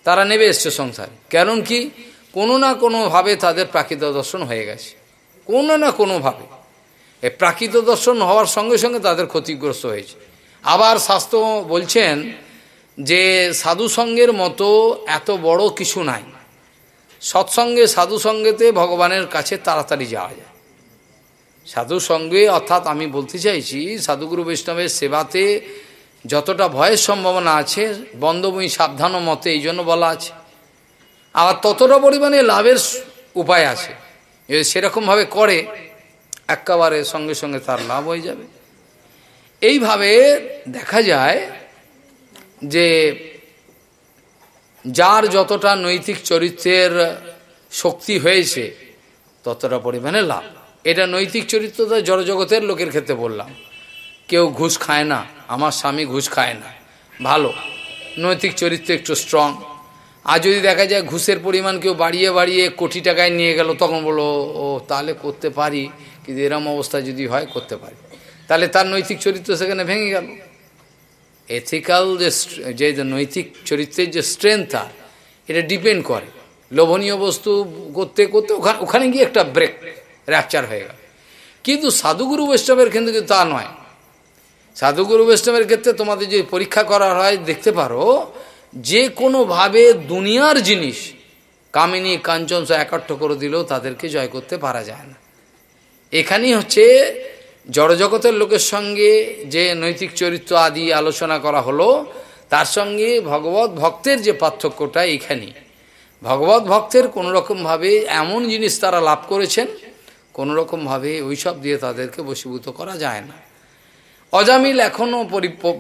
তারা নেবে এসছে সংসারে। কারণ কি, কোনো না কোনোভাবে তাদের প্রাকৃত দর্শন হয়ে গেছে। কোনো না কোনোভাবে। এ প্রাকৃত দর্শন হওয়ার সঙ্গে সঙ্গে তাদের ক্ষতিগ্রস্ত হয়েছে। আবার শাস্ত্র বলছেন যে সাধুসঙ্গের মতো এত বড় কিছু নাই। সৎসঙ্গে, সাধুসঙ্গেতে ভগবানের কাছে তাড়াতাড়ি যাওয়া যায়। সাধু সঙ্গে, অর্থাৎ আমি বলতে চাইছি, সাধুগুরু বৈষ্ণবের সেবাতে যতটা ভয়ের সম্ভাবনা আছে বন্ধভূমি সাবধান মতে এই জন্য বলা আছে। আবার ততটা পরিমাণে লাভের উপায় আছে। সেরকমভাবে করে, একেবারে সঙ্গে সঙ্গে তার লাভ হয়ে যাবে। এইভাবে দেখা যায় যে যার যতটা নৈতিক চরিত্রের শক্তি হয়েছে, ততটা পরিমাণে লাভ। এটা নৈতিক চরিত্রতা জড়জগতের লোকের ক্ষেত্রে বললাম। কেউ ঘুষ খায় না, আমার স্বামী ঘুষ খায় না। ভালো, নৈতিক চরিত্র একটু স্ট্রং আর যদি দেখা যায় ঘুষের পরিমাণ কেউ বাড়িয়ে বাড়িয়ে কোটি টাকায় নিয়ে গেল, তখন বলো ও, তাহলে করতে পারি, কিন্তু এরম অবস্থা যদি হয়, করতে পারি। তাহলে তার নৈতিক চরিত্র সেখানে ভেঙে গেল। এথিক্যাল যে যে নৈতিক চরিত্রের যে স্ট্রেংথ তার এটা ডিপেন্ড করে। লোভনীয় বস্তু করতে করতে ওখানে ওখানে গিয়ে একটা ব্রেক র্যাপচার হয়ে গেল। কিন্তু সাধুগুরু বৈষ্ণবের ক্ষেত্রে কিন্তু তা নয়। সাধুগুরু বৈষ্ণবের ক্ষেত্রে তোমাদের যদি পরীক্ষা করা হয়, দেখতে পারো, যে কোনোভাবে দুনিয়ার জিনিস কামিনী, কাঞ্চন একাট্ঠ করে দিলেও তাদেরকে জয় করতে পারা যায় না। এখানেই হচ্ছে জড়জগতের লোকের সঙ্গে যে নৈতিক চরিত্র আদি আলোচনা করা হলো, তার সঙ্গে ভগবত ভক্তের যে পার্থক্যটা এখানেই ভগবত ভক্তের কোনোরকমভাবে এমন জিনিস তারা লাভ করেছেন কোনোরকমভাবে ওইসব দিয়ে তাদেরকে বশীভূত করা যায় না। অজামিল এখনও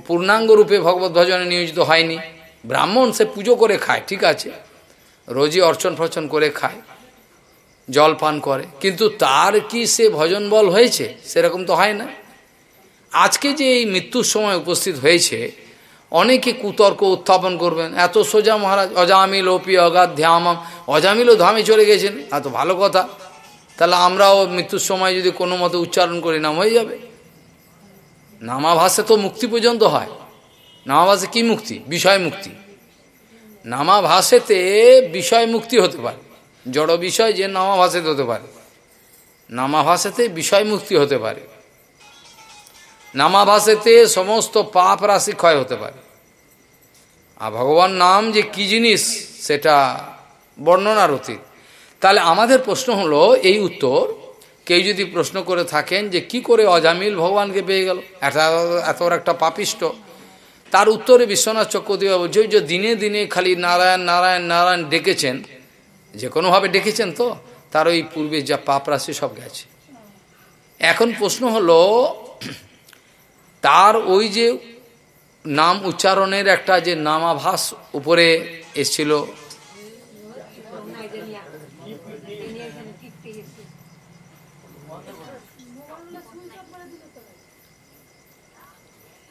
পূর্ণাঙ্গ রূপে ভগবত ভজনে নিয়োজিত হয়নি। ব্রাহ্মণ সে পুজো করে খায়, ঠিক আছে। রোজই অর্চন ফর্চন করে খায়, জল পান করে। কিন্তু তার কি সে ভজন বল হয়েছে? সেরকম তো হয় না। আজকে যে এই মৃত্যুর সময় উপস্থিত হয়েছে, অনেকে কুতর্ক উত্থাপন করবেন, এত সোজা মহারাজ, অজামিল ওপি অগাধ ধ্যামাম। অজামিলও ধামে চলে গেছেন এত ভালো কথা। তাহলে আমরাও মৃত্যুর সময় যদি কোনো মতে উচ্চারণ করি, নাম হয়ে যাবে। নামাভাসে তো মুক্তি পর্যন্ত হয়। নামাভাসে কি মুক্তি? বিষয় মুক্তি। নামাভাসেতে বিষয় মুক্তি হতে পারে। জড় বিষয় যে নামাভাসেতে হতে পারে। নামাভাসেতে বিষয় মুক্তি হতে পারে। নামাভাসেতে সমস্ত পাপ রাশি ক্ষয় হতে পারে। আর ভগবান নাম যে কি জিনিস, সেটা বর্ণনার অতীত। তাহলে আমাদের প্রশ্ন হলো, এই উত্তর, কেউ যদি প্রশ্ন করে থাকেন যে কি করে অজামিল ভগবানকে পেয়ে গেল? এত এত একটা পাপিষ্ট। তার উত্তরে বিশ্বনাথ চক্রবর্তী বলছে যে দিনে দিনে খালি নারায়ণ নারায়ণ নারায়ণ ডেকেছেন, যে কোনোভাবে ডেকেছেন তো, তার ওই পূর্বে যা পাপ রাশি সব গেছে। এখন প্রশ্ন হলো, তার ওই যে নাম উচ্চারণের একটা যে নামাভাস উপরে এসছিল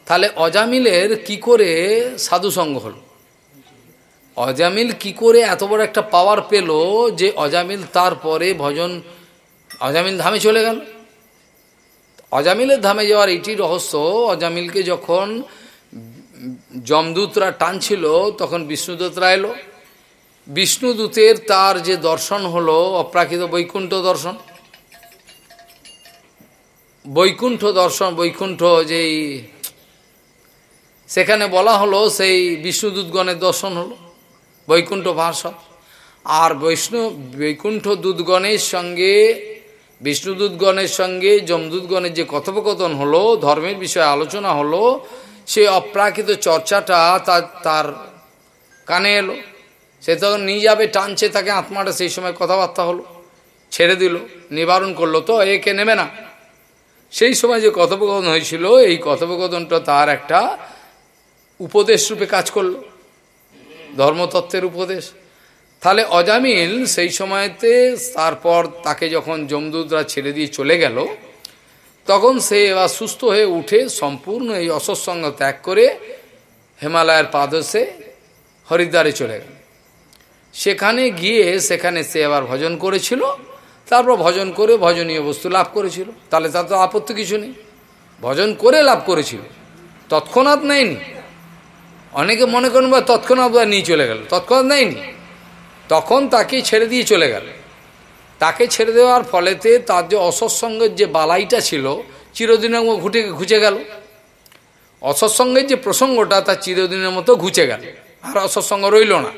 তাহলে অজামিলের কি করে সাধুসঙ্গ হল? অজামিল কি করে এত বড় একটা পাওয়ার পেল যে অজামিল তারপরে ভজন, অজামিল ধামে চলে গেল? অজামিলের ধামে যাওয়ার এইটি রহস্য, অজামিলকে যখন যমদূতরা টানছিল, তখন বিষ্ণুদূতরা এলো। বিষ্ণুদূতের তার যে দর্শন হলো, অপ্রাকৃত বৈকুণ্ঠ দর্শন। বৈকুণ্ঠ দর্শন, বৈকুণ্ঠ যেই সেখানে বলা হলো, সেই বিষ্ণুদূতগণের দর্শন হলো, বৈকুণ্ঠ ভাষা আর বৈষ্ণু, বৈকুণ্ঠ দূতগণের সঙ্গে, বিষ্ণুদূতগণের সঙ্গে, যমদূতগণের যে কথোপকথন হলো, ধর্মের বিষয়ে আলোচনা হলো, সে অপ্রাকৃত চর্চাটা তার তার কানে এলো। সে তখন নিয়ে যাবে, টানছে তাকে আত্মাটা, সেই সময় কথাবার্তা হলো, ছেড়ে দিল, নিবারণ করল, তো একে নেবে না। সেই সময় যে কথোপকথন হয়েছিল, এই কথোপকথনটা তার একটা উপদেশ রূপে কাজ করল। ধর্মতত্ত্বের উপদেশ। তাহলে অজামিল সেই সময়তে, তারপর তাকে যখন যমদূতরা ছেড়ে দিয়ে চলে গেল, তখন সে এবার সুস্থ হয়ে উঠে সম্পূর্ণ এই অসৎসঙ্গ ত্যাগ করে হিমালয়ের পাদসে হরিদ্বারে চলে গেল। সেখানে গিয়ে সেখানে সে আবার ভজন করেছিল, তারপর ভজন করে ভজনীয় বস্তু লাভ করেছিল। তাহলে তার তো আপত্তি কিছু নেই। ভজন করে লাভ করেছিল। তৎক্ষণাৎ নেয়নি। অনেকে মনে করেন বা তৎক্ষণাৎ নিয়ে চলে গেল। তৎক্ষণাৎ নেয়নি। তখন তাকে ছেড়ে দিয়ে চলে গেল। তাকে ছেড়ে দেওয়ার ফলেতে তার যে অসৎসঙ্গের যে বালাইটা ছিল, চিরদিনের মতো ঘুটে, ঘুচে গেল। অসৎসঙ্গের যে প্রসঙ্গটা তার চিরদিনের মতো ঘুচে গেল। আর অসৎসঙ্গ রইল না।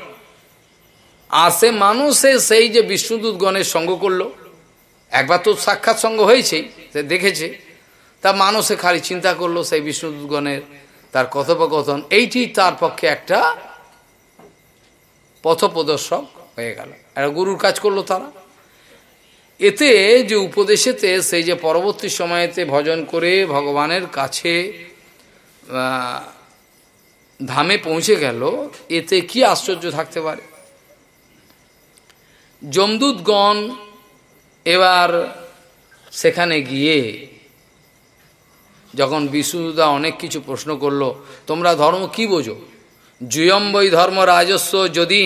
আর সে মানুষে সেই যে বিষ্ণুদূত গণের সঙ্গ করল, একবার তো সাক্ষাৎ সঙ্গ হয়েছেই সে দেখেছে। তা মানুষে খালি চিন্তা করল, সেই বিষ্ণুদূতগণের তার কথোপকথন, এইটি তার পক্ষে একটা পথপ্রদর্শক হয়ে গেল। একটা গুরুর কাজ করল তারা। এতে যে উপদেশেতে, সেই যে পরবর্তী সময়েতে ভজন করে ভগবানের কাছে ধামে পৌঁছে গেল, এতে কি আশ্চর্য থাকতে পারে? যমদূতগণ এবার সেখানে গিয়ে যখন বিষ্ণুদা অনেক কিছু প্রশ্ন করল, তোমরা ধর্ম কি বোঝো? জুয়ম বৈ ধর্ম রাজস্ব যদি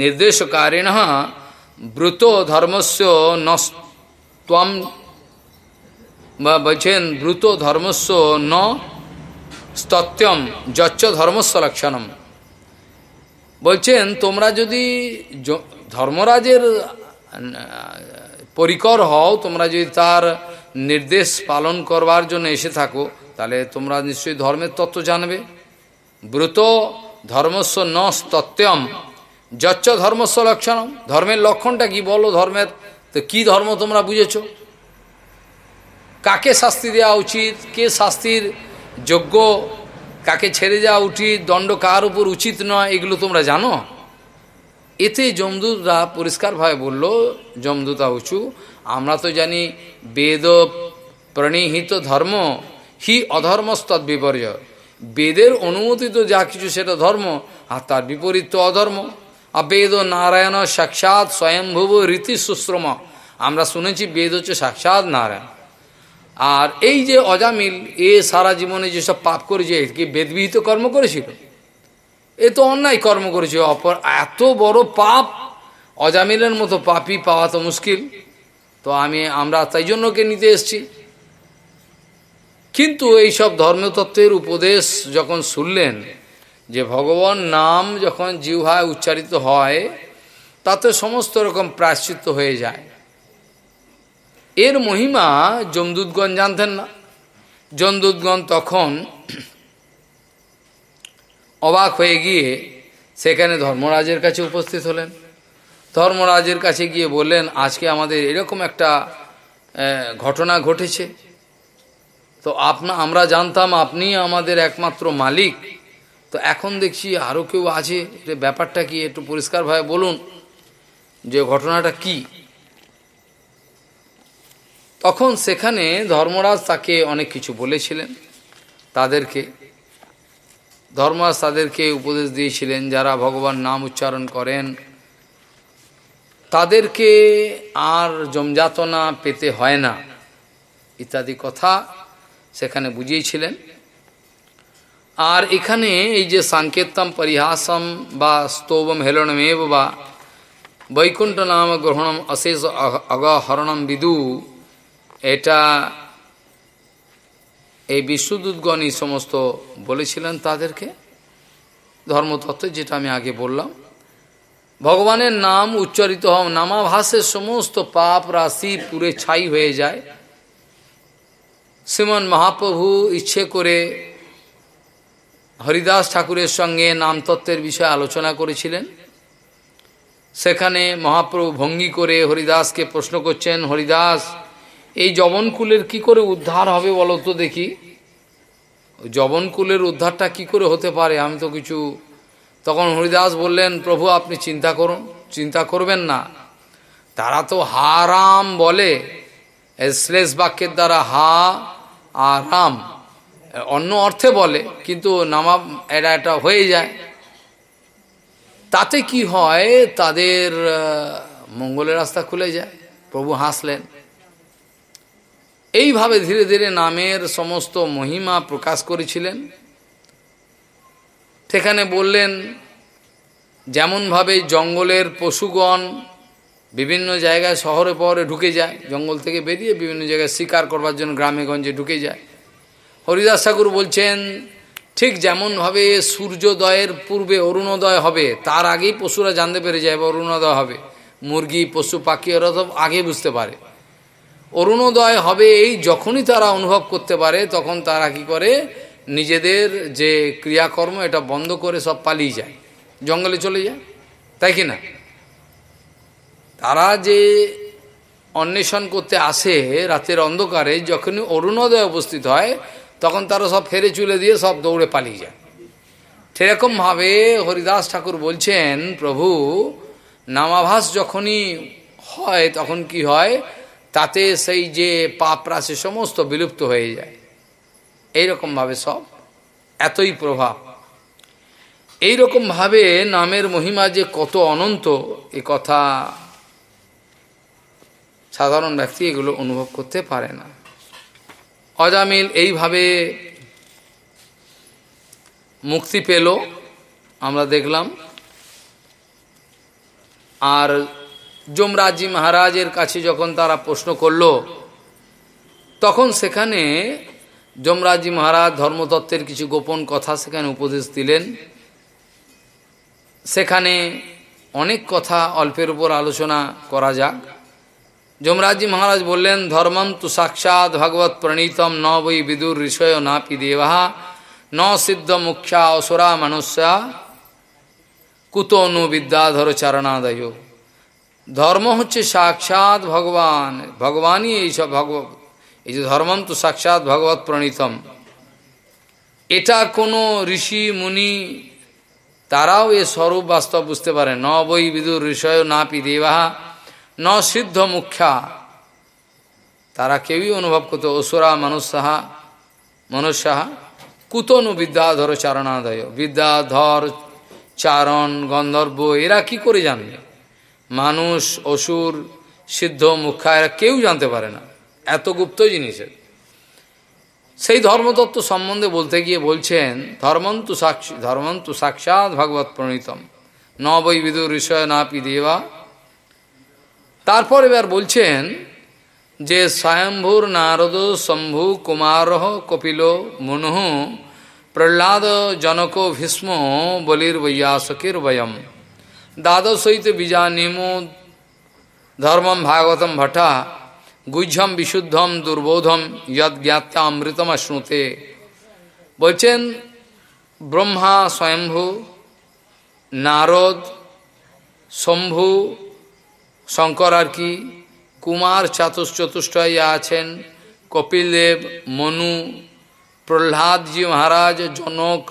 নির্দেশকারিণ ব্রুত ধর্মস্য নম বা বলছেন, ব্রুত ধর্মস্য ন স্তত্যম যচ্চ ধর্মস্ব লক্ষণম। বলছেন, তোমরা যদি ধর্মরাজের পরিকর হও, তোমরা যদি তার নির্দেশ পালন করবার জন্য এসে থাকো, তাহলে তোমরা নিশ্চয়ই ধর্মের তত্ত্ব জানবে। ব্রত ধর্মস্ব ন তত্ত্বম। যচ্চ ধর্মস্ব লক্ষণ ধর্মের লক্ষণটা কি বলো ধর্মের? তো কি ধর্ম তোমরা বুঝেছ? কাকে শাস্তি দেওয়া উচিত? কে শাস্তির যোগ্য? কাকে ছেড়ে যাওয়া উচিত? দণ্ড কার উপর উচিত নয়? এগুলো তোমরা জানো? এতে যমদূতরা পরিষ্কারভাবে বলল, যমদূতা উঁচু আমরা তো জানি বেদ প্রণীহিত ধর্ম, হি অধর্মস্তৎ বিপর্য বেদের অনুমোদিত যা কিছু সেটা ধর্ম, আর তার বিপরীত তো অধর্ম। আর বেদ নারায়ণ সাক্ষাৎ স্বয়ংভুব রীতি সুশ্রম। আমরা শুনেছি বেদ হচ্ছে সাক্ষাৎ নারায়ণ। আর এই যে অজামিল, এ সারা জীবনে যেসব পাপ করেছে কি বেদবিহিত কর্ম করেছিল? এ তো অন্যায় কর্ম করেছে, অপর এত বড় পাপ, অজামিলের মতো পাপই পাওয়া তো মুশকিল। তো আমি, আমরা তাই জন্য কে নিতে এসছি। কিন্তু এইসব ধর্মতত্ত্বের উপদেশ যখন শুনলেন যে ভগবান নাম যখন জিহায় উচ্চারিত হয়, তাতে সমস্ত রকম প্রায়শ্চিত্ত হয়ে যায়। এর মহিমা যমদূতগণ জানতেন না। যমদূতগণ তখন অবাক হয়ে গিয়ে সেখানে ধর্মরাজের কাছে উপস্থিত হলেন। ধর্মরাজের কাছে গিয়ে বললেন, আজকে আমাদের এরকম একটা ঘটনা ঘটেছে। তো আপনা, আমরা জানতাম আপনি আমাদের একমাত্র মালিক। তো এখন দেখছি আরও কেউ আছে, এটা ব্যাপারটা কি একটু পরিষ্কারভাবে বলুন যে ঘটনাটা কি। তখন সেখানে ধর্মরাজ তাকে অনেক কিছু বলেছিলেন তাদেরকে। ধর্মরাজ তাদেরকে উপদেশ দিয়েছিলেন, যারা ভগবান নাম উচ্চারণ করেন তাদেরকে আর জমযাতনা পেতে হয় না। ইত্যাদি কথা সেখানে বুঝিয়েছিলেন। আর এখানে এই যে সাংকেতম, পরিহাসম বা স্তোবম, হেলনমেব বা বৈকুণ্ঠ নাম গ্রহণম, অশেষ অগহরণম বিদু, এটা এই বিশ্বদূতগণ এই সমস্ত বলেছিলেন তাদেরকে। ধর্মতত্ত্ব যেটা আমি আগে বললাম। ভগবানের নাম উচ্চারিত হও নামাভাসের সমস্ত পাপ রাশি পুরে ছাই হয়ে যায়। শ্রীমন মহাপ্রভু ইচ্ছে করে হরিদাস ঠাকুরের সঙ্গে নামতত্ত্বের বিষয়ে আলোচনা করেছিলেন। সেখানে মহাপ্রভু ভঙ্গি করে হরিদাসকে প্রশ্ন করছেন, হরিদাস, এই জবনকুলের কি করে উদ্ধার হবে বলো তো দেখি? জবনকুলের উদ্ধারটা কি করে হতে পারে? আমি তো কিছু তখন হরিদাস বললেন, প্রভু, আপনি চিন্তা করুন, চিন্তা করবেন না। তারা তো হারাম বলে শ্লেষ বাক্যের দ্বারা হা আরাম অন্য অর্থে বলে, কিন্তু নামা, এটা এটা হয়ে যায়। তাতে কি হয়, তাদের মঙ্গলের রাস্তা খুলে যায়। প্রভু হাসলেন। এইভাবে ধীরে ধীরে নামের সমস্ত মহিমা প্রকাশ করেছিলেন। সেখানে বললেন, যেমনভাবে জঙ্গলের পশুগণ বিভিন্ন জায়গায় শহরে পরে ঢুকে যায়, জঙ্গল থেকে বেরিয়ে বিভিন্ন জায়গায় শিকার করবার জন্য গ্রামে গঞ্জে ঢুকে যায়। হরিদাস ঠাকুর বলছেন, ঠিক যেমনভাবে সূর্যোদয়ের পূর্বে অরুণোদয় হবে, তার আগেই পশুরা জানতে পেরে যায় অরুণোদয় হবে। মুরগি, পশু, পাখি ওরা তো আগে বুঝতে পারে। অরুণোদয় হবে এই যখনই তারা অনুভব করতে পারে, তখন তারা কি করে নিজেদের যে ক্রিয়াকর্ম, এটা বন্ধ করে সব পালিয়ে যায়। জঙ্গলে চলে যায়। তাই কি না? তারা যে অন্বেষণ করতে আসে রাতের অন্ধকারে, যখনই অরুণোদয় উপস্থিত হয়, তখন তারা সব ফেরে চুলে দিয়ে সব দৌড়ে পালিয়ে যায়। সেরকমভাবে হরিদাস ঠাকুর বলছেন, প্রভু, নামাভাস যখনই হয়, তখন কি হয়? তাতে সেই যে পাপ রাশি সমস্ত বিলুপ্ত হয়ে যায়। এইরকমভাবে সব, এতই প্রভাব। এইরকমভাবে নামের মহিমা যে কত অনন্ত, এ কথা সাধারণ ব্যক্তি এগুলো অনুভব করতে পারে না। অজামিল এইভাবে মুক্তি পেল, আমরা দেখলাম। আর যমরাজি মহারাজের কাছে যখন তারা প্রশ্ন করল, তখন সেখানে যমরাজি মহারাজ ধর্মতত্ত্বের কিছু গোপন কথা সেখানে উপদেশ দিলেন। সেখানে অনেক কথা অল্পের উপর আলোচনা করা যাক। যমরাজি মহারাজ বললেন, ধর্মম তু সাক্ষাৎ ভগবত প্রণীতম ন বৈ বিদুর ঋষয় নাপি দেবা। ন সিদ্ধ মুখ্যা অসুরা মনুষ্যা কুত অনু বিদ্যাধর চারণাদয়। ধর্ম হচ্ছে সাক্ষাৎ ভগবান। ভগবানই এইসব ভগব এই যে ধর্মম তো সাক্ষাৎ ভগবত প্রণীতম। এটা কোনো ঋষি, মুনি তারাও এ স্বরূপ বাস্তব বুঝতে পারে। ন বই বিদুর ঋষয় না পি দেবাহা, ন সিদ্ধ মুখ্যা। তারা কেউই অনুভব করতো অসুরা মনুষ্যাহা মনুষ্যাহা, কুতনু বিদ্যাধর চারণাদয়। বিদ্যাধর চারণ, গন্ধর্ব, এরা কি করে জানবে মানুষ, অসুর, সিদ্ধ, মুখ্যা, এরা কেউ জানতে পারে না। এত গুপ্ত জিনিসের। সেই ধর্মতত্ত্ব সম্বন্ধে বলতে গিয়ে বলছেন, ধর্মন্তু সাক্ষী, ধর্মন্তু সাক্ষাৎ ভগবত প্রণীতম। ন বৈ বিদুর ঋষয় না পি দেবা। তারপর এবার বলছেন যে, স্বয়ম্ভুর নারদ শম্ভু কুমার কপিল মনুহ প্রহ্লাদ জনক ভীষ্ম বলির বৈয়াসকির বয়ম। দ্বাদশৈত বীজানিমো ধর্মম ভাগবতম ভটা গুহ্যম বিশুদ্ধম দুর্বোধম যদ জ্ঞাতা অমৃতম শ্নুতে বলছেন, ব্রহ্মা স্বয়ম্ভু, নারদ, শম্ভু, শঙ্কর আর কি, কুমার চাতুষ চতুষ্টয় আছেন, কপিলদেব, মনু, প্রহ্লাদজি মহারাজ, জনক,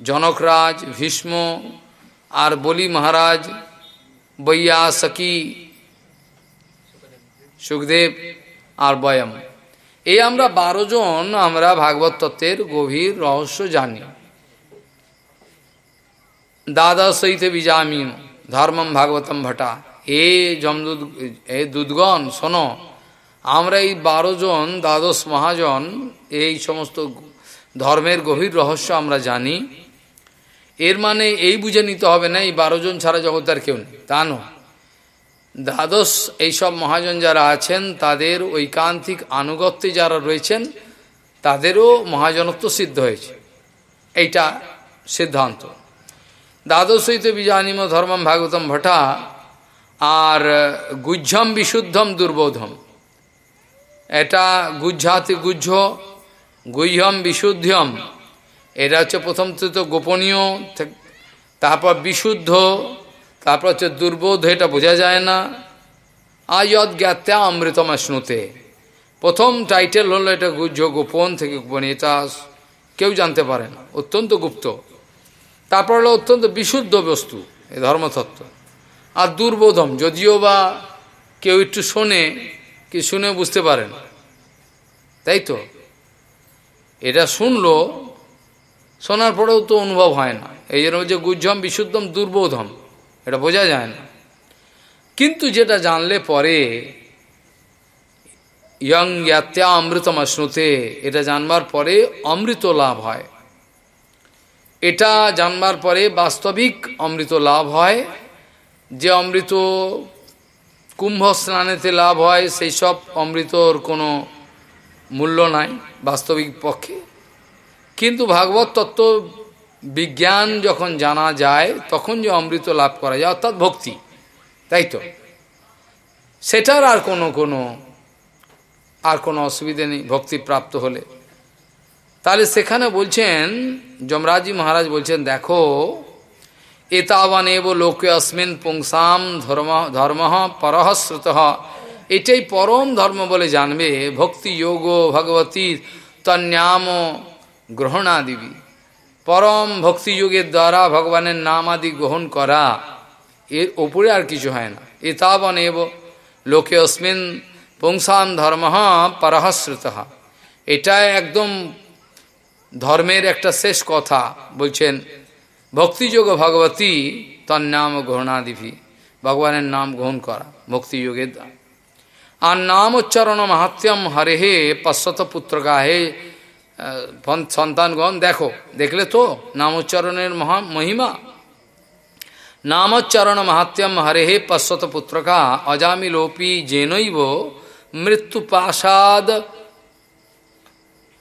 জনকরাজ, ভীষ্ম, আর বলি মহারাজ, বৈয়াসকি সুখদেব আর বয়ম। এই আমরা বারো জন আমরা ভাগবত তত্ত্বের গভীর রহস্য জানি। দাদা সহিতে বিজামি ধর্মম ভাগবতম ভটা। এ জমদুদ এ দুধগণ শোনো, আমরা এই বারো জন দ্বাদশ মহাজন, এই সমস্ত ধর্মের গভীর রহস্য আমরা জানি। এর মানে এই বুঝে নিতে হবে না, এই বারো জন ছাড়া জগৎ কেউ নেই। তা নয়। দ্বাদশ এইসব মহাজন যারা আছেন, তাদের ঐকান্তিক আনুগত্যে যারা রয়েছেন, তাদেরও মহাজনত্ব সিদ্ধ হয়েছে। এইটা সিদ্ধান্ত। দ্বাদশ হইতে বিজানিম ধর্মম ভাগবতম ভটা আর গুজ্জম বিশুদ্ধম দুর্বোধম। এটা গুজ্জাতি গুজ্জ, গুহ্যম বিশুদ্ধম এটা হচ্ছে প্রথম তো গোপনীয়, তারপর বিশুদ্ধ তারপর হচ্ছে দুর্বোধ, এটা বোঝা যায় না। আয়দ জ্ঞাত্যা অমৃতম শ্নুতে প্রথম টাইটেল হলো এটা গোপন থেকে গোপন এটা কেউ জানতে পারে না, অত্যন্ত গুপ্ত। তারপর হলো অত্যন্ত বিশুদ্ধ বস্তু এই ধর্মতত্ত্ব। আর দুর্বোধম, যদিও বা কেউ একটু শোনে, কি শুনে বুঝতে পারে না। তাই তো? এটা শুনলো, শোনার পরেও তো অনুভব হয় না। এই জন্য যে গুজ্জম বিশুদ্ধম, দুর্বোধম। এটা বোঝা যায় না। কিন্তু যেটা জানলে পরে, ইয়ং ইয়াত্যা অমৃতম শ্নুতে এটা জানবার পরে অমৃত লাভ হয়। এটা জানবার পরে বাস্তবিক অমৃত লাভ হয়। যে অমৃত কুম্ভ স্নানেতে লাভ হয়, সেই সব অমৃতর কোনো মূল্য নাই বাস্তবিক পক্ষে। কিন্তু ভাগবত তত্ত্ব বিজ্ঞান যখন জানা যায়, তখন যে অমৃত লাভ করা যায়, অর্থাৎ ভক্তি, তাই তো? সেটার আর কোনো কোনো, আর কোনো অসুবিধে নেই ভক্তি প্রাপ্ত হলে। তাহলে সেখানে বলছেন, যমরাজি মহারাজ বলছেন, দেখো, এতাবানেব লোকে অস্মিন পুংসাম ধর্ম ধর্ম পরহশ্রুত এটাই পরম ধর্ম বলে জানবে, ভক্তি যোগ ভগবতী তন্যাম গ্রহণাদিবি। পরম ভক্তিযোগের দ্বারা ভগবানের নাম আদি গ্রহণ করা। এর ওপরে আর কিছু হয় না। এতাবন এব লোকে অস্মিন পুংসাম ধর্ম পরহশ্রুত এটা একদম ধর্মের একটা শেষ কথা। বলছেন ভক্তিযোগ ভগবতী তার নাম গ্রহণাদিভি। ভগবানের নাম গ্রহণ করা ভক্তিযোগের আর নাম উচ্চারণ মাহাত্ম্যম হরে হে পশ্বত পুত্রকা হে সন্তানগণ, দেখো, দেখলে তো, নামোচ্চারণের মহা মহিমা। নামোচ্চারণ মাহাত্ম্যম হরে হে পশ্বত পুত্রকা অজামিলোপি জেনৈব মৃত্যু পাশাদ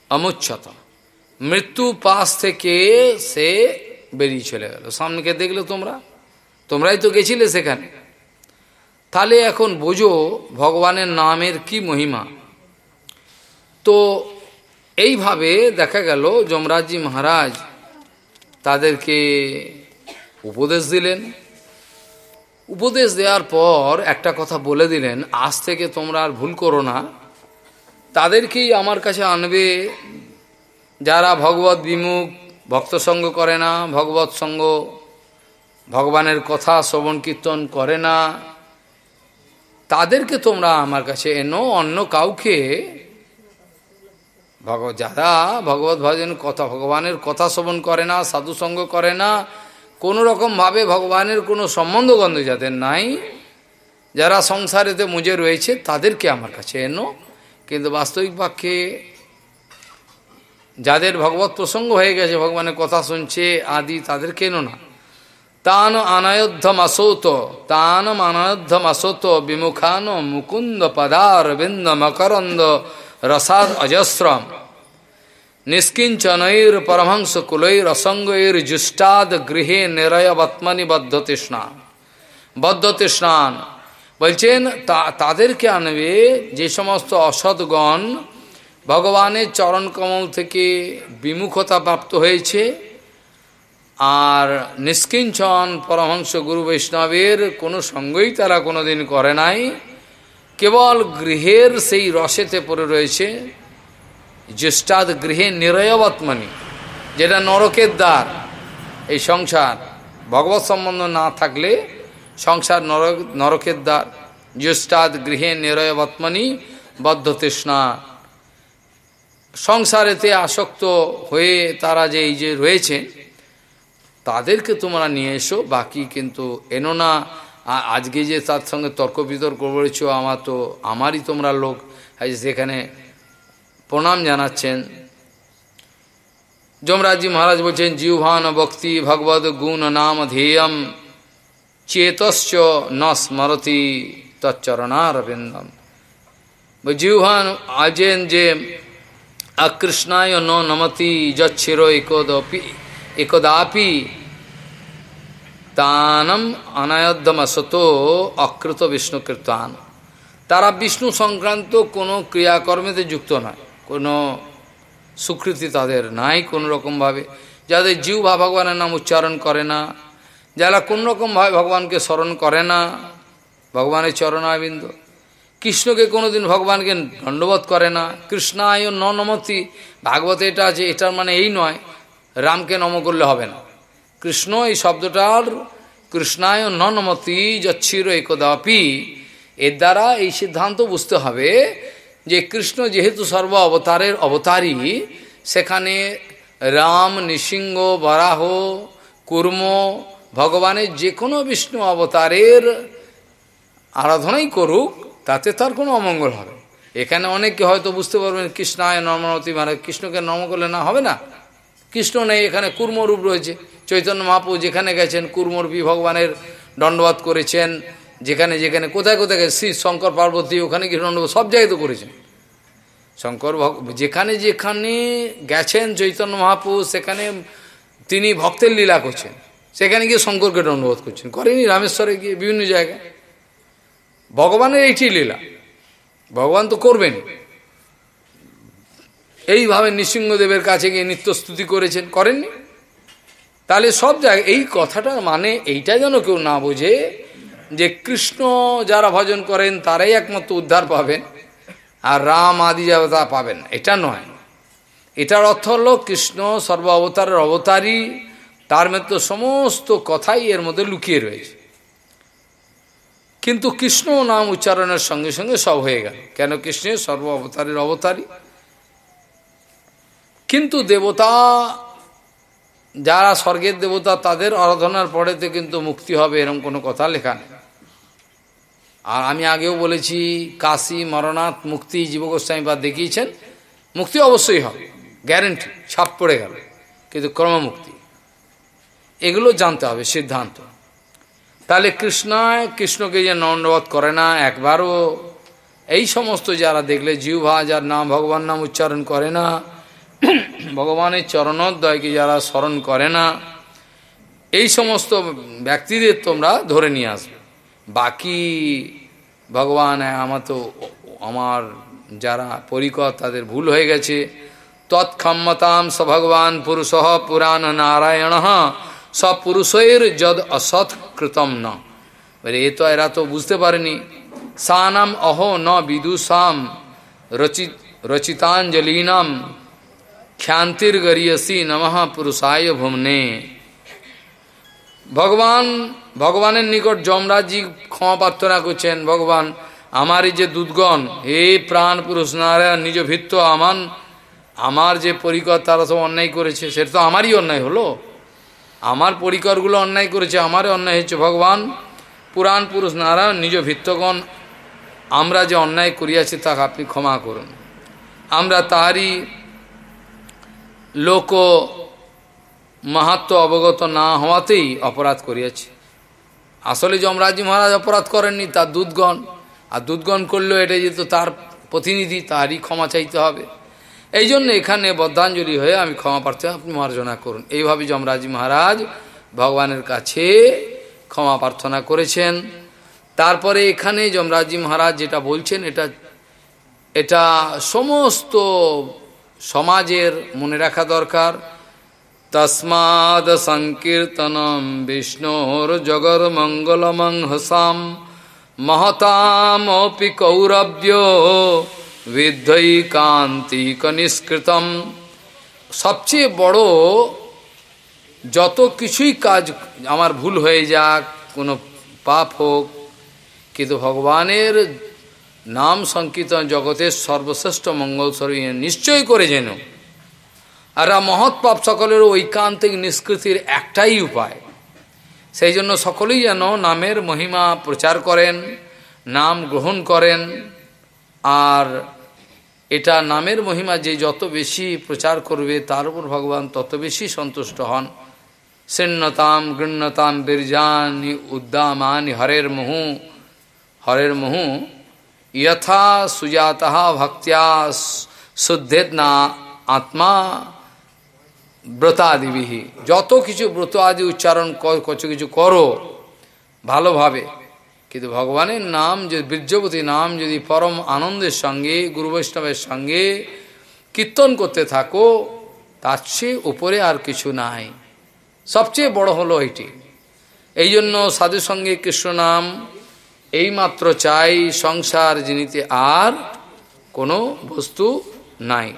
অমুচ্ছত। মৃত্যু পাশ থেকে সে বেরিয়ে চলে গেল। সামনেকে দেখলে তোমরা? তোমরাই তো গেছিলে সেখানে। তাহলে এখন বোঝো, ভগবানের নামের কি মহিমা? তো এইভাবে দেখা গেল যমরাজজি মহারাজ তাদেরকে উপদেশ দিলেন। উপদেশ দেওয়ার পর একটা কথা বলে দিলেন, আজ থেকে তোমরা আর ভুল করো না। তাদেরকেই আমার কাছে আনবে। যারা ভগবত বিমুখ, ভক্ত সঙ্গ করে না, ভগবত সঙ্গ ভগবানের কথা শ্রবণ কীর্তন করে না, তাদেরকে তোমরা আমার কাছে এনো, অন্য কাউকে ভগ যারা ভগবত ভজন কথা, ভগবানের কথা শ্রবণ করে না সাধুসঙ্গ করে না, কোনো রকমভাবে ভগবানের কোনো সম্বন্ধ গন্ধ যাদের নাই, যারা সংসারেতে মুজে রয়েছে, তাদেরকে আমার কাছে এনো। কিন্তু বাস্তবিক বাক্যে যাদের ভগবত প্রসঙ্গ হয়ে গেছে, ভগবানের কথা শুনছে আদি তাদের কেন না। তান অনায়োধ্যম আসৌত, তান অনায়োধ্যম আসৌত, বিমুখান মুকুন্দ পদার বিন্দ মকরন্দ রসাদ অজস্রম নিষ্কিঞ্চনৈর পরমহংস কুলৈর অসঙ্গৈর জুষ্টাদ গৃহে নিরয়বত্মনি বদ্ধ তৃষ্ণান বদ্ধ তৃষ্ণান বলছেন তাদেরকে আনবে যে সমস্ত অসৎগণ ভগবানের চরণ কমল থেকে বিমুখতা প্রাপ্ত হয়েছে। আর নিষ্কিঞ্চন পরমহংস গুরু বৈষ্ণবের কোনো সঙ্গই তারা কোনোদিন করে নাই। কেবল গৃহের সেই রসেতে পড়ে রয়েছে জ্যেষ্ঠাদ গৃহে নিরয়বৎমনি, যেটা নরকের দ্বার। এই সংসার ভগবত সম্বন্ধ না থাকলে সংসার নরক, নরকের দ্বার। জ্যেষ্ঠাদ গৃহে নিরয়বৎমনি বদ্ধ তৃষ্ণা। সংসারেতে আসক্ত হয়ে তারা যে এই যে রয়েছে, তাদেরকে তোমরা নিয়ে এসো, বাকি কিন্তু এনো না। আজকে যে তার সঙ্গে তর্ক বিতর্ক করেছ, আমার তো, আমারই তোমরা লোক। সেখানে প্রণাম জানাচ্ছেন। যমরাজি মহারাজ বলছেন, জিহ্বান ভক্তি ভগবত গুণ নাম ধ্যেয়ম চেতশ্চ ন স্মরতি তচ্চরণারবিন্দম। জিহ্বান, আজেন যে আকৃষ্ণায় ন নমতি যচ্ছির একদপি একদাপি তানম অনায়দ্যমসত অকৃত বিষ্ণু কীর্তান। তারা বিষ্ণু সংক্রান্ত কোনো ক্রিয়াকর্মেতে যুক্ত নয়। কোনো স্বীকৃতি তাদের নাই কোনো রকমভাবে যাদের জীব বা ভগবানের নাম উচ্চারণ করে না, যারা কোন রকমভাবে ভগবানকে স্মরণ করে না, ভগবানের চরণাবিন্দ। কৃষ্ণকে কোনোদিন ভগবানকে দণ্ডবোধ করে না। কৃষ্ণায় ন নমতি। ভাগবত এটা আছে, এটার মানে এই নয়, রামকে নম করলে হবে না। কৃষ্ণ এই শব্দটার কৃষ্ণায় নমতি যচ্ছির একদাপি। এর দ্বারা এই সিদ্ধান্ত বুঝতে হবে যে কৃষ্ণ যেহেতু সর্ব অবতারের অবতারই সেখানে রাম, নৃসিংহ, বরাহ, কুর্ম, ভগবানের যে কোনো বিষ্ণু অবতারের আরাধনাই করুক, তাতে তার কোনো অমঙ্গল হবে। এখানে অনেকে হয়তো বুঝতে পারবেন কৃষ্ণায় নর্মনতী মানে কৃষ্ণকে নর্ম করলে না হবে না। কৃষ্ণ নেই, এখানে কুর্মরূপ রয়েছে। চৈতন্য মহাপু যেখানে গেছেন কুর্মরূপী ভগবানের দণ্ডবাদ করেছেন, যেখানে যেখানে, কোথায় কোথায় গেছে শ্রী শঙ্কর পার্বতী, ওখানে গিয়ে দণ্ডবাদ, সব জায়গায় তো করেছেন। শঙ্কর যেখানে যেখানে গেছেন চৈতন্য মহাপু, সেখানে তিনি ভক্তের লীলা করছেন। সেখানে গিয়ে শঙ্করকে দণ্ডবোধ করছেন। করেনি রামেশ্বরে গিয়ে বিভিন্ন জায়গায়। ভগবানের এইটি লীলা। ভগবান তো করবেন। এইভাবে নৃসিংহদেবের কাছে গিয়ে নিত্যস্তুতি করেছেন। করেননি? তাহলে সব জায়গায় এই কথাটা মানে এইটা যেন কেউ না বোঝে যে কৃষ্ণ যারা ভজন করেন, তারাই একমাত্র উদ্ধার পাবেন আর রাম আদি তা পাবেন। এটা নয়। এটার অর্থ হল কৃষ্ণ সর্ব অবতারের অবতারই, তার মধ্যে সমস্ত কথাই এর মধ্যে লুকিয়ে রয়েছে। কিন্তু কৃষ্ণ নাম উচ্চারণের সঙ্গে সঙ্গে সব হয়ে গেল। কেন কৃষ্ণের সর্ব অবতারের অবতারী কিন্তু দেবতা যারা স্বর্গের দেবতা, তাদের আরাধনার পরেতে কিন্তু মুক্তি হবে এরকম কোনো কথা লেখা নেই। আর আমি আগেও বলেছি, কাশী মরণাথ মুক্তি জীবগোস্বামী বা দেখিয়েছেন, মুক্তি অবশ্যই হবে গ্যারেন্টি ছাপ পড়ে গেল, কিন্তু ক্রমমুক্তি। এগুলো জানতে হবে, সিদ্ধান্ত। তাহলে কৃষ্ণায় কৃষ্ণকে যে নন্দবোধ করে না, একবারও এই সমস্ত যারা দেখলে, জিহ্বা যার নাম ভগবান নাম উচ্চারণ করে না ভগবানের চরণোদ্দয়কে যারা স্মরণ করে না, এই সমস্ত ব্যক্তিদের তোমরা ধরে নিয়ে আসবে। বাকি ভগবান, আমার তো, আমার যারা পরিকর, তাদের ভুল হয়ে গেছে। তৎক্ষমতাম স ভগবান পুরুষ পুরাণ নারায়ণ সব পুরুষের যদ অসৎ কৃতম ন। এ তো এরা তো বুঝতে পারেনি। সানাম অহ ন বিদুষাম, রচিত, রচিতাঞ্জলিনাম খ্যান্তির গরিয়সী নমঃ পুরুষায় ভুমনে ভগবান ভগবানের নিকট যমরাজজি ক্ষমা প্রার্থনা করছেন ভগবান আমারই যে দুধগণ হে প্রাণ পুরুষ নারায়ণ নিজ ভিত্ত আমান আমার যে পরিকর তারা সব অন্যায় করেছে সেটা তো আমারই অন্যায় হলো আমার পরিকরগুলো অন্যায় করেছে আমারই অন্যায় হচ্ছে ভগবান পুরাণ পুরুষ নারায়ণ নিজ ভিত্তগণ আমরা যে অন্যায় করিয়াছি তাকে আপনি ক্ষমা করুন। আমরা তারই লোক মাহাত্ম অবগত না হওয়াতেই অপরাধ করিয়াছি। আসলে যমরাজি মহারাজ অপরাধ করেননি, তার দুধগণ আর দুধগণ করলেও এটা যেহেতু তার প্রতিনিধি, তারই ক্ষমা চাইতে হবে। এই জন্য এখানে বদ্ধাঞ্জলি হয়ে আমি ক্ষমা প্রার্থনা, আপনি মার্জনা করুন। এইভাবে যমরাজি মহারাজ ভগবানের কাছে ক্ষমা প্রার্থনা করেছেন। তারপরে এখানে যমরাজি মহারাজ যেটা বলছেন, এটা এটা সমস্ত সমাজের মনে রাখা দরকার। তসমাদ সংকীর্তনম বিষ্ণুর জগর মঙ্গলমংহসাম মহতামপি কৌরব্য বিদ্ধৈ কান্তিক নিষ্কৃতম সবচেয়ে বড় যত কিছুই কাজ আমার ভুল হয়ে যাক, কোনো পাপ হোক, কিন্তু ভগবানের নাম সংকীর্তন জগতের সর্বশ্রেষ্ঠ মঙ্গল স্বরূপ নিশ্চয় করে যেন আর মহৎ পাপ সকলের ঐকান্তিক নিষ্কৃতির একটাই উপায়। সেই জন্য সকলেই যেন নামের মহিমা প্রচার করেন, নাম গ্রহণ করেন। আর এটা নামের মহিমা যে যত বেশি প্রচার করবে, তার উপর ভগবান তত বেশি সন্তুষ্ট হন। শৃণ্যতাম গৃণ্যতাম বীরজানি উদ্দামানি হরের মুহু হরের মুহু যথা সুজাতা ভক্তিয়া শুদ্ধেদ না আত্মা ব্রতাদিবিহি যত কিছু ব্রত আদি উচ্চারণ কত কিছু করো ভালোভাবে কিন্তু ভগবানের নাম যদি, বীর্যবতী নাম যদি পরম আনন্দের সঙ্গে, গুরু বৈষ্ণবের সঙ্গে কীর্তন করতে থাকো, তার চেয়ে উপরে আর কিছু নাই। সবচেয়ে বড় হলো এটি। এই জন্য সাধুর সঙ্গে কৃষ্ণ নাম এইমাত্র চাই সংসার জিনিতে আর কোনো বস্তু নাই।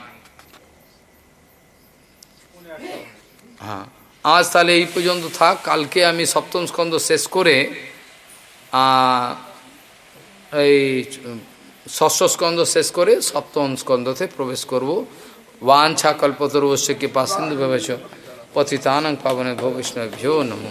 হ্যাঁ আজ তাহলে এই পর্যন্ত থাক। কালকে আমি সপ্তম স্কন্ধ শেষ করে এই, ষষ্ঠ স্কন্ধ শেষ করে সপ্তম স্কন্ধতে প্রবেশ করব। বাঞ্ছা কল্পতরুবশ্য কৃপা সিন্ধু ভেবেছ, পতিতানং পাবনে ভবিষ্ণভ্যো নম।